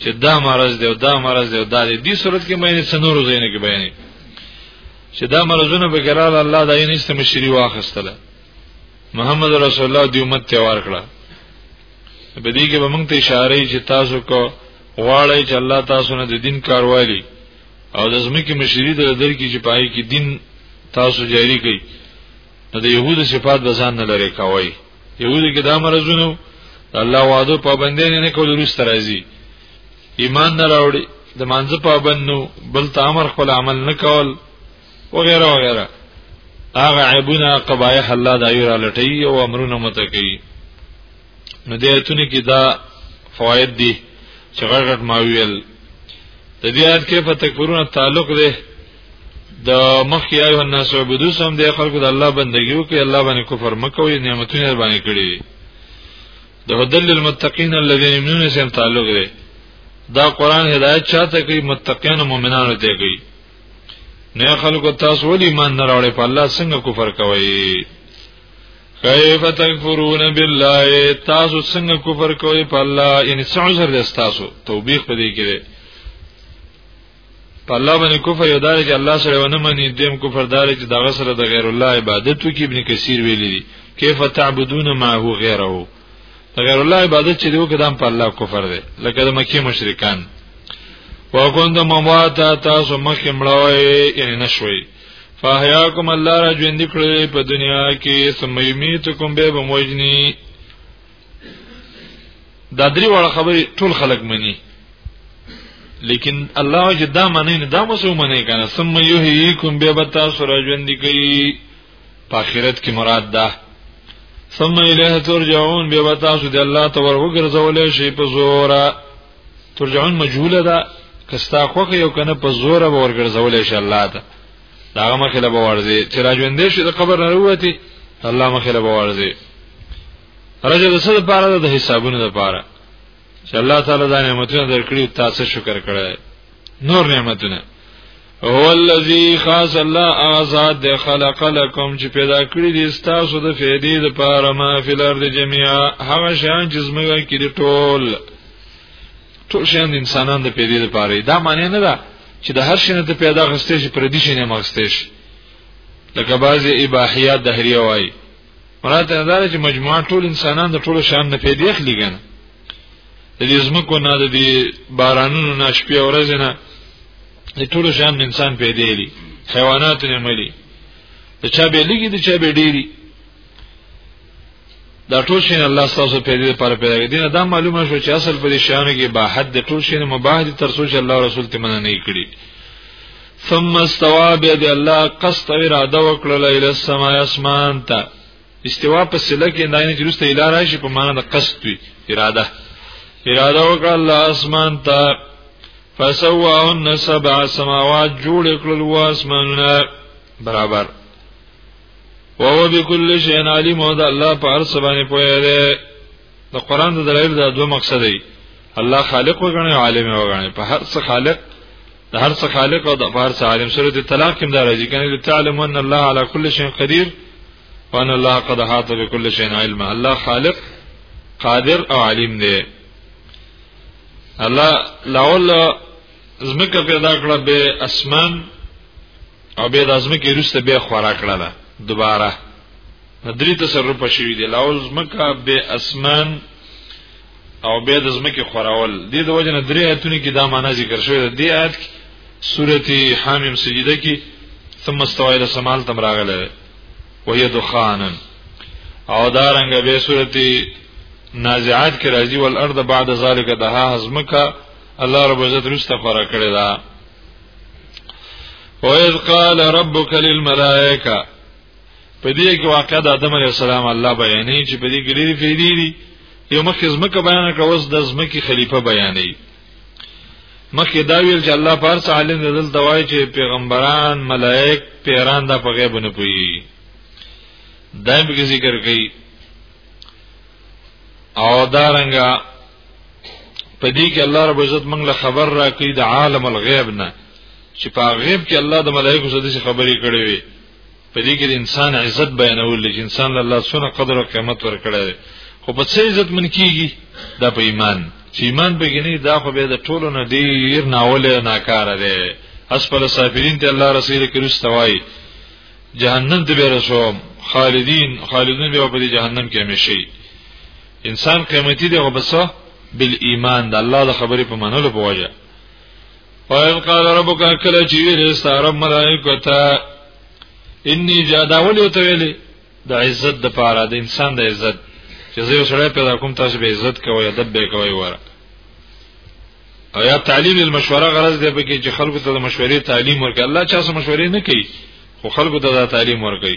چې دا مرز دی او دا مرز دی او دا دی دې صورت کې مې څنورو زینې کې بیانې چې دا مرزونه به ګرال الله دایې نشته مشری واخستله محمد رسول الله دی امت ته ورکړه په دې کې به موږ ته اشاره چې تاسو کو غواړی چې الله تاسو نه د دین کاروالي او د زمکه مشری د در کې چې پای کې دین تاسو جاری کړئ نو د يهودو صفات به ځان نه لري کوي يهودو کې دا مرزونه الله وعده پابند نه کول روس راځي ایمان نه راوړي د مانځ پابند نو بل ته امر خپل عمل نه کول وغیرہ وغیرہ هغه عیبونه قبایح الله دا یو را لټي او امرونه مته کوي نو دې اتونه کې دا فواید دي چې غړغړ ما ویل د دې آیت کې په تکفرونه تعلق دی د مخکې ایو الناس عبدو سم د خلکو د الله بندګیو کې الله باندې کفر مکوې نعمتونه باندې کړی د هدل للمتقین الذين يؤمنون سم تعلق دی دا قران هدایت چاته کوي متقین او مؤمنانو ته کوي نه خلکو تاسو ولې ایمان نه راوړې په الله څنګه کفر کوي کیف تکفرون بالله تاسو څنګه کفر کوئ په الله ان څنګه دې تاسو توبېخ پدې کړي په الله باندې کفر یو دار چې الله سره ونه مني دیم کفر دار چې دغه سره د غیر الله عبادت وکي ابن کثیر ویلي کیف تعبدون ما هو غیره غیر الله عبادت چې دیو کدام په الله کفر دی لکه د مکی مشرکان وکوند مواتا تاسو مخکې مړوي یعنی نشوي فاحیاکم الله را ژوند کړی په دنیا کې سمیمیتکم به بموجنی دا درې وړه خبرې ټول خلک مني لیکن الله چې دا منی نه دا مسو منی کنه سمیهیکم به بتا سره ژوند کوي په آخرت کې مراد ده ثم الیه ترجعون به وتاسو د الله ته ور وګرځولې شي په زور ترجعون مجهوله ده کستا خوخه یو کنه په زور به ورګرځولې شي الله ته دا مخه له ورځي چې راځوندې شي د قبر نه وروتي الله مخه له ورځي رجه د سره لپاره د حسابونو لپاره چې الله تعالی دا نعمتونه درکړي تاسو شکر کړئ نور نعمتونه هو الذی خاص الله آزاد خلق لكم چې پیدا کړی دي تاسو د فیدې د پاره ما فلر د جميعا هغه شان چې زمګه کې دي ټول ټول شان انسانان د پیدې د پاره دا معنی نه ده چې د هر شنه ته پیدا غستې شي پر دې شنه مغستې شي لکه بعضی اباحیات دهریه وایي مراد دا چې مجموعه ټول انسانان د ټولو شان نه پیدا اخلي کنه د دې زمکو نه د دې بارانونو نه شپې او ورځې نه د ټولو شان انسان پیدا دي حیوانات نه ملي د چا به لګي د چا به ډيري دا ټول شین الله تاسو پیدا لپاره پیدا کړی دینه دا معلومه شو چې اصل په دې شانو کې به حد ټول شین مباح دي تر څو چې الله رسول ته مننه کړی ثم استوى بيد الله قصد اراده وکړه الى السماء اسمان ته استوا په سله کې داینه چې رسته اله راشي په معنا د قصد وی اراده اراده وکړه الله اسمان ته فسواهن سبع سماوات جوړ کړل و اسمانونه برابر وهو بكل شيء عليم او د الله په هر څه باندې پوهه دی د قران د دلایل دا دوه مقصد دی الله خالق وګڼي او عالم وګڼي په هر څه خالق د هر څه خالق او د هر څه عالم سره د طلاق کې دا راځي کنه تعلم ان الله على كل شيء قدير وان الله قد حاط بكل شيء علما الله خالق قادر او علیم دی الله لاول زمکه پیدا کړه به اسمان او به د ازمکه روسته به خورا کړل دوباره درې تصرف شوی دی لاول زمکه به اسمان او به د زمکه خوراول د دې وجه نه درې آیتونه کې دا معنا ذکر شوی دی د آیت سورته حامیم سجده کې ثم استوى الى السماء تم راغله وهي دخانا او دا رنګ به سورته نازعات کې راځي ول ارض بعد ذلك دها حزمکه الله رب عزت رسته خورا کړی دا او اذ قال ربک للملائکه په دې کې واقع د آدم علی السلام الله بیانې چې په دې کې ډېری فیدی دي یو مخکې زمکه بیان کړه اوس د زمکه خلیفہ بیانې مخکې دا ویل چې الله پارس عالم دل دوای چې پیغمبران ملائک پیران دا په غیب نه پوي دایم کې ذکر کړي او دارنګه په دې کې الله رب عزت موږ له خبر راکړي د عالم الغیب نه چې په غیب کې الله د ملائکو سره د خبرې کړې وي په دې کې د انسان عزت بیانول چې انسان الله سونه قدر او قیمت ورکړي دی خو په څه عزت من کیږي دا په ایمان چې ایمان به ګنې دا خو به د ټولو نه ډیر ناول ناکار دی اسفل سافرین ته الله رسول کریم استوای جهنم ته به رسوم خالدین خالدین به په جهنم کې همیشئ انسان قیمتي دی او بس بل ایمان د الله د خبرې په منلو په وجه وایل قال ربک کله چې ویل ستاره ملائکه ته انی جاداول یو ته ویلې د عزت د پاره د انسان د عزت چې زه یو سره پیدا کوم تاسو به عزت کوی ادب به کوی وره او یا تعلیم المشوره غرض دی پکې چې خلکو ته د مشورې تعلیم ورکړي الله چا سره مشورې نه کوي خو خلکو ته دا تعلیم ورکړي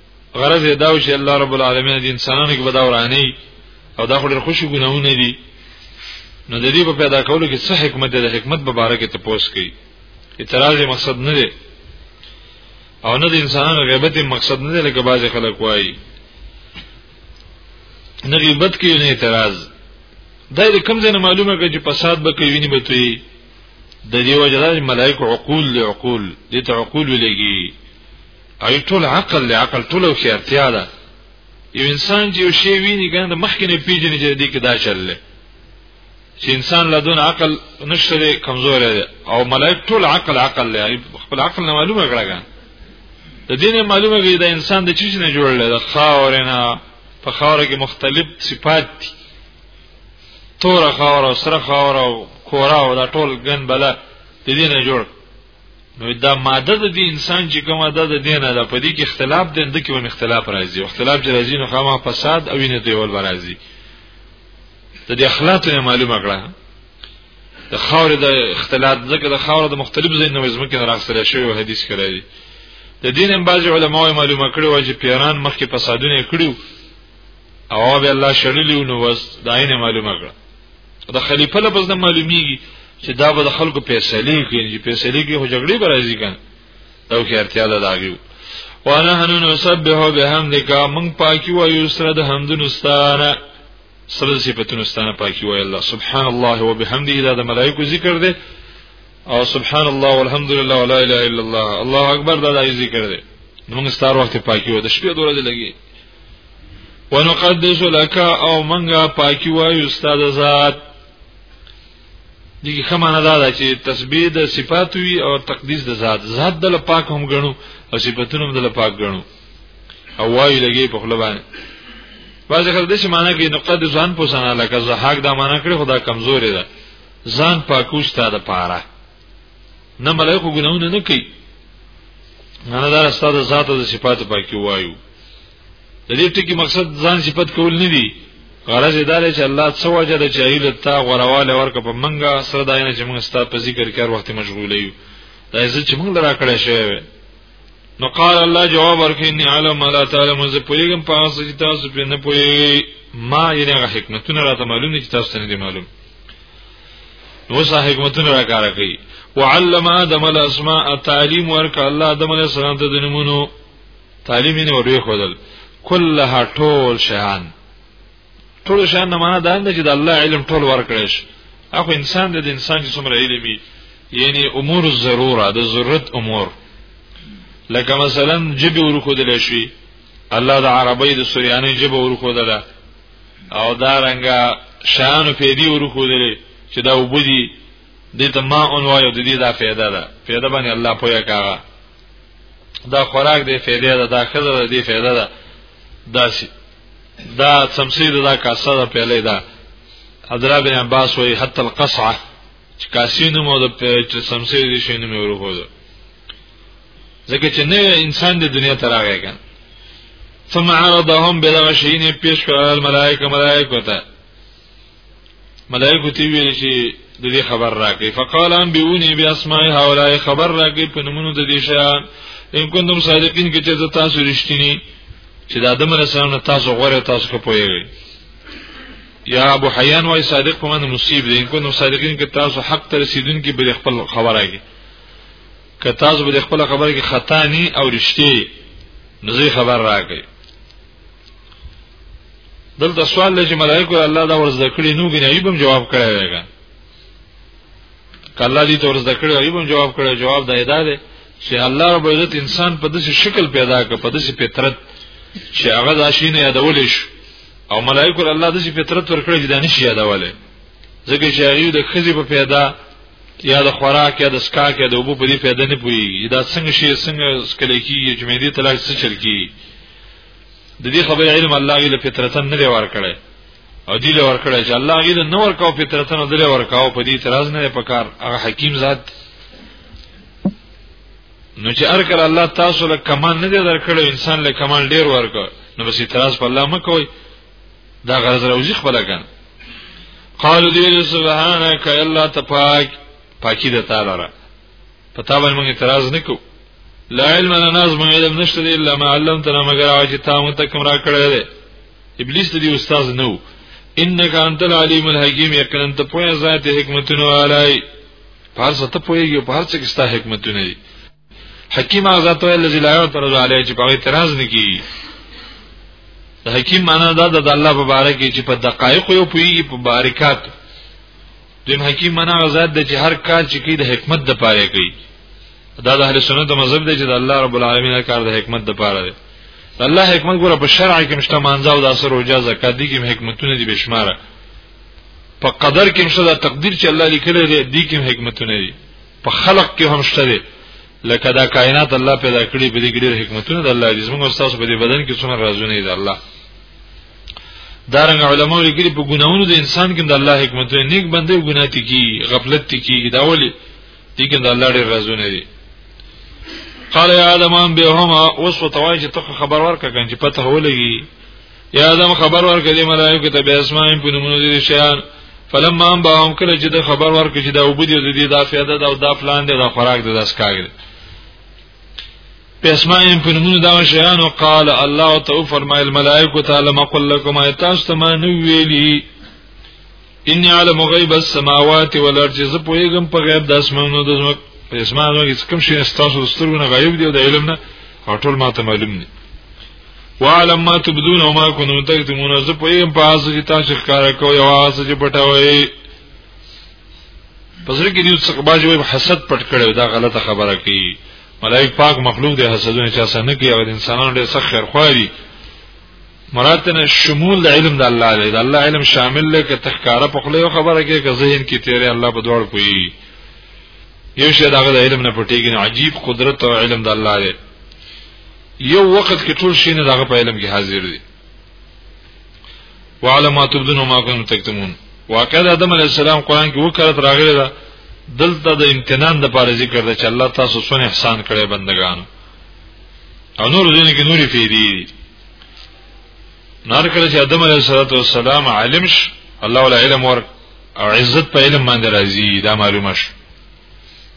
غرض یې دا و چې الله رب العالمین د انسانانو کې بدا ورانی او دا خو ډېر خوشي ګناونه دي نو د دې په پیدا کولو کې څه حکمت دی د حکمت په اړه کې تپوس کوي اعتراض مقصد نه دی او نه د انسانانو غیبت مقصد نه دی لکه بعضی خلک وایي نه غیبت کوي نه اعتراض دا د کوم ځای معلومه کوي چې فساد به کوي نه بتوي د دې وجه دا ملائکه عقول له عقول دې ته عقول ولګي او ټول عقل له عقل ټول او خیرتیا ده یو انسان چې یو شی ویني ګنده مخکې نه پیژني چې دې کې دا چلل چې انسان له دون عقل نشته کمزور دی او ملائک ټول عقل عقل لري خپل عقل نه معلومه کړه د دین معلومه کړي دا انسان د چیز نه جوړل دی خاور نه په خاور کې مختلف صفات دي تور خاور او سره خاور او کورا او دا ټول ګن بلا د دین جوړ نو دا ماده د دې انسان چې کومه ده د دینه ده په دې کې اختلاف دی د کې ون اختلاف راځي اختلاف چې راځي نو خامہ فساد او نه دی ول راځي د دې اخلاق نه معلومه کړه د خاور د اختلاط ځکه د خاور د مختلف ځایونو وزمه کې راغسل شوی او حدیث کړی دی د دین هم بعض علما معلومه کړو چې پیران مخکې فسادونه کړیو او به الله شړلی نو وس داینه معلومه کړه د خلیفہ لپس نه معلومیږي چې دا به د خلکو فیصله کوي چې فیصله کوي هو جګړې به راځي کنه او کې اړتیا ده داګیو وانا هنو نسبح بحمدک من پاکي وایو سره د حمدنستانه سره صفاتنستانه پاکي وایو الله سبحان الله وبحمده دا د ملائکو ذکر دی او سبحان الله والحمد لله ولا اله الا الله الله اکبر دا د ذکر دی موږ ستاره وخت پاکي و د شپې دوره لګي ونقدس لك او منګه پاکي وایو استاد ذات دغه کمانه دا ده چې تسبیح د صفات وی او تقدیس د ذات ذات د پاک هم غنو او صفاتونه هم د پاک غنو او وایي لګي په خپل باندې باز خل دې معنی کې نقد ځان پوسانه لکه زهاک دا معنی کړی خدا کمزوري ده ځان پاکوستا د پاره نه ملائکه ګناونه نه کوي نه دا ستاسو د ذات او د صفات پاکي وایو د دې ټکی مقصد ځان صفت کول نه دي غرض دا دی چې الله څو وجه د چایل تا غرواله ورکه په منګه سره داینه چې موږ ستاسو په ذکر کې هر وخت مشغول یو دا عزت چې موږ لرا کړی شوی نو قال الله جواب ورکړي علم الله تعالی مزه پویګم په اوس چې تاسو په نه پوي ما یې هغه حکمتونه راته معلوم دي چې تاسو نه دي معلوم نو صاحب حکمتونه را کار کوي وعلم ادم الاسماء تعلیم ورک الله ادم علیه السلام ته د نمونو تعلیم یې ورې خدل كلها ټول شیان ټول شان نه معنا دا نه چې د الله علم ټول ورکړی شي اخو انسان د انسان چې څومره علمي یعنی امور ضروره د ضرورت امور لکه مثلا جبه ورکو دل شي الله د عربی د سوریانی جبه ورکو دل او دا رنګه شان پیدي ورکو دل چې دا وبدي د ته ما اون وایو د دې دا فایده ده فایده باندې الله پوهه کاغه دا خوراک دی فایده ده دا خزه ده دی فایده ده داسي دا تمثيل دا کاسه دا پیلې دا حضرت ابن عباس وی حتی القصعه چې کاسینو مو د تمثيل دي شي نه مې ورغو ځکه چې نه انسان د دنیا تر هغه کان ثم عرضهم بلغشین پیش کړل ملائکه ملائکه ته ملائکه تی ویل چې د دې خبر راکې فقال ان بيوني باسماء هؤلاء خبر راکې په نمونه د دې شان ان کوم صادقین کې چې تاسو رښتینی چې د ادم رسول نه تاسو غوړې تاسو کو پويږي یا ابو حیان وای صادق په معنی مصیب دي ان کوم صادقین کې تاسو حق تر رسیدون کې بل خپل خبره کې که تاسو به خپل خبره کې خطا ني او رښتې نزي خبر راکې دلته سوال لږه ملائکه الله دا ورز کړی نو غنی ایبم جواب کړی ویګا کله دې تور زده کړی ایبم جواب کړی جواب دا ادا دی چې الله رب عزت انسان په داسې شکل پیدا کړ په داسې فطرت چې هغه د شینه یادول شي او ملائکه الله داسې فطرت ورکړي چې دانش یادوله ځکه چې هغه د خزي په پیدا یا د خوراک یا د سکاک یا د وبو په دې پیدا نه پوي دا څنګه شي څنګه سکل کی جمعې دې تلاش څه چل کی د دې خبرې علم الله غي له فطرتن نه دی ورکړی او دی له ورکړی چې الله غي له نور کاو فطرتن نه دی ورکاو په دې اعتراض نه پکار هغه حکیم ذات نو چې ار کړه الله تاسو له کمال نه دی درکړو انسان له کمال ډیر ورکړ نو بس اعتراض په الله مکوئ دا غرض روزي خپل کړه قالو دی سبحانك الا تپاک پاکی د تعالی په تا باندې موږ اعتراض نکو لا علم لنا از موږ علم نشته دی الا ما علمتنا مگر هغه چې تا موږ ته کوم را کړی دی ابلیس دې استاد نه وو انک انت العلیم الحکیم یقینا ته پوهه ذات حکمتونو علی پار څه ته پوهیږي پار څه کې ستا حکمتونه دي حکیم هغه ته الذی لا یعترض علی چې په اعتراض نه کوي حکیم معنا دا د الله په باره کې چې په دقایق یو پوهیږي په باریکات دین حکیم منا غزاد د چې هر کار چې کوي د حکمت د پاره کوي دا د اهل سنت مذهب دی چې د الله رب العالمین کار د حکمت د پاره دی الله حکمت ګوره په شرع کې مشته مانځه او د اثر او جزا کدي کې حکمتونه دي بشماره په قدر کې مشته د تقدیر چې الله لیکلی دی دي کې حکمتونه دي په خلق کې هم شته دي لکه دا کائنات الله پیدا کړی په دې کې ډېر حکمتونه د الله دي زموږ استاد په دې بدن کې څومره رازونه دي الله دارنګ علماء لیکلي په ګناونو د انسان کې د الله حکمت دی نیک بندې ګناه تکي غفلت تکي دا ولي دي کې د الله ډېر رازونه دي قال يا ادم ان بهما وسو توای چې ته خبر ورکړه کنه چې پته ولګي یا آدم خبر ورکړي ملائکه ته به اسماء په نمونه دي شیان فلما ان باهم کله چې د خبر ورکړي چې دا وبدي د دې دا فیاده دا دا فلان دی دا خوراک دی دا سکاګل پسما ان په نمونه دا شیان او قال الله تو فرمایل ملائکه تعالی ما قل لكم ایتاستما نو ویلی ان علم غیب السماوات والارض ز پویګم په غیب د اسمانونو د زمک په اسمانونو کې کوم شي تاسو سترګونه غیب دی او د علم نه ټول ماته معلوم دي وعلم ما تبدون وما كنتم تكتمون ز پویګم په هغه چې تاسو ښکارا کوي او هغه چې پټوي پسره کې دیو څخه باجی وي حسد پټ کړو دا غلطه خبره کوي ملائک پاک مخلوق دي حسدونه چا سره نه کوي او انسانانو ډېر سخت خیر خواري مراتنه شمول د علم د الله دی د الله علم شامل دی که تخکاره په خله خبره کې که ذهن کې تیرې الله په دوړ کوي یو شی دغه د علم نه پټیږي عجیب قدرت او علم د الله دی یو وخت کې ټول شی نه دغه په علم کې حاضر دی وعلمات بدون ما کنتم تکتمون واقعا آدم علی السلام قران کې وکړت راغلی دا دلته د امتنان د پاره ذکر ده چې الله تاسو سونه احسان کړی بندگانو او نور دین کې نورې فیدی نار کله چې آدم علیه السلام عالم ش الله ولا علم ور او عزت په علم باندې راځي دا معلومه ش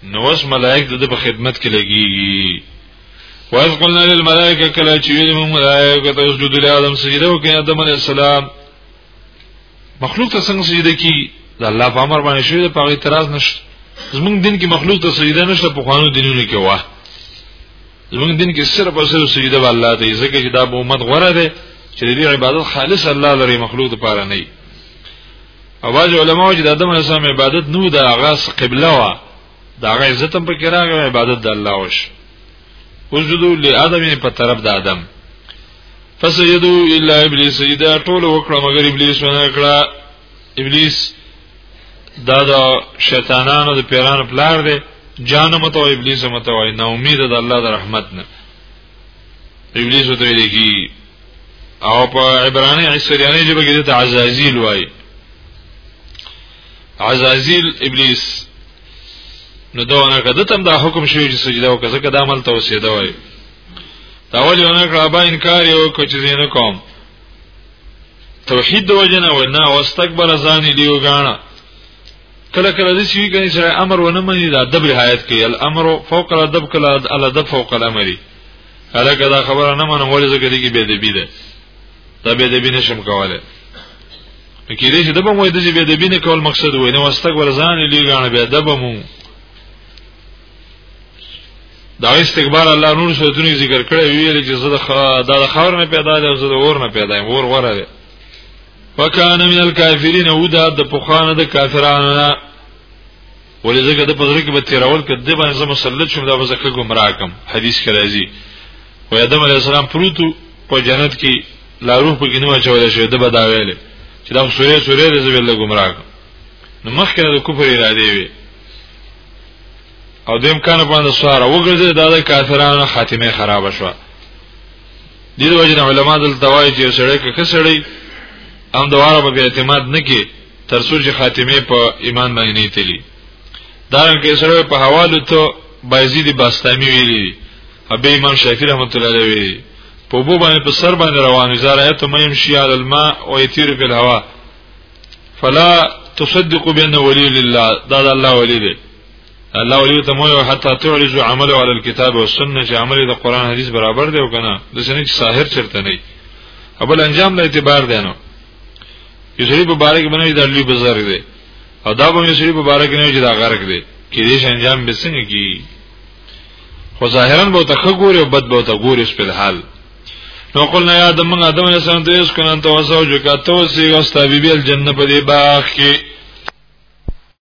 نو اوس ملائک د په خدمت کې لګيږي وایز قلنا للملائکه کله چې موږ ملائکه ته سجود لآدم سجده وکړه آدم علیه السلام مخلوق ته څنګه سجده کی د الله په امر باندې شوی په اعتراض نشته زمونږ دین کې مخلوق ته سجده نشته په قانون دینونو کې واه زمونږ دین کې صرف او صرف سجده به الله ته ځکه چې دا به امت غوړه ده چې دې عبادت خالص الله لري مخلوق لپاره نه او باج علماء چې د آدم علیه السلام عبادت نو د هغه قبله وا دا هغه عزت هم پکې راغی عبادت د الله وش وجدو لآدم په طرف د آدم فسجدو الا ابلیس سجدا ټول وکړه مگر ابلیس ونه کړه ابلیس دا د شیطانانو د پیرانو پلار دی جانو متو ابلیس متو نه امید د الله د رحمت نه ابلیس ته ویل کی او په عبرانی عسریانی جبه کې د عزازیل وای عزازیل ابلیس نو دا نه کده تم دا حکم شوی چې سجده او کزه کده عمل توسیه دا وای دا وجه نه کړه با انکار یو کوچ زینه کوم توحید د وجه نه ونه واستكبر ځان دی وګاڼه کله کله د شي کني سره امر ونه مني دا ادب رعایت کوي الامر فوق الادب کله الادب فوق الامر هله کدا خبره نه منم ولې زګری کې به دی بي ده دا به دی بي نشم کوله کې دې چې دبم وې د دې به د بینه کول مقصد وې نو واستګ ورزان لیګانه به دبم دا استکبار الله نور سوتونی ذکر کړی ویل چې زه د خاور نه پیدا یم زه د اور نه پیدا یم اور غره دی وکانه من الکافرین او دا د پخوانه د کافرانو نه ولې زګه د پزړه کې به تیرول کده باندې زما مسلط شوم دا به زکه گمراه کم حدیث کې راځي و آدم علی السلام پروتو په جنت کې لا روح په ګنو چول شو د بداویل چې دا سورې سورې د زبل ګمراه نو مخکې د کفر اراده وي او دیم کان باندې سواره وګرځي دا د کافرانو خاتمه خراب شوه دې د وجه علماء دلته وایي چې سړی که سړی هم دواره به اعتماد نه کی ترسو چې خاتمه په ایمان باندې نه تلی دا کې سره په حواله ته بایزید باستامی ویلی دی ابي امام شافعي رحمت الله علیه ویلی په بو باندې په سر باندې روان زار ایت مې شي علی الماء او یتیر فی الهوا فلا تصدق بان ولی لله دا د الله ولی دی الله ولی ته مو حتا تعرض عمل علی الكتاب والسنه چې عمل د قران حدیث برابر دی او کنه د سنې ساحر چرته نه ابل انجام له اعتبار دی نو یو شری په بارک باندې د لوی بازار دی او دا به مصری په باره کې نه چې دا غرق دی کې دې انجام به څنګه کی خو ظاهرا به تخ ګوري او بد به تا ګوري اس په حال نو قلنا یا آدم من آدم علیہ السلام تو اس کنن تو وسو جو کا تو سی غستا بی بی الجنہ په دی باغ کې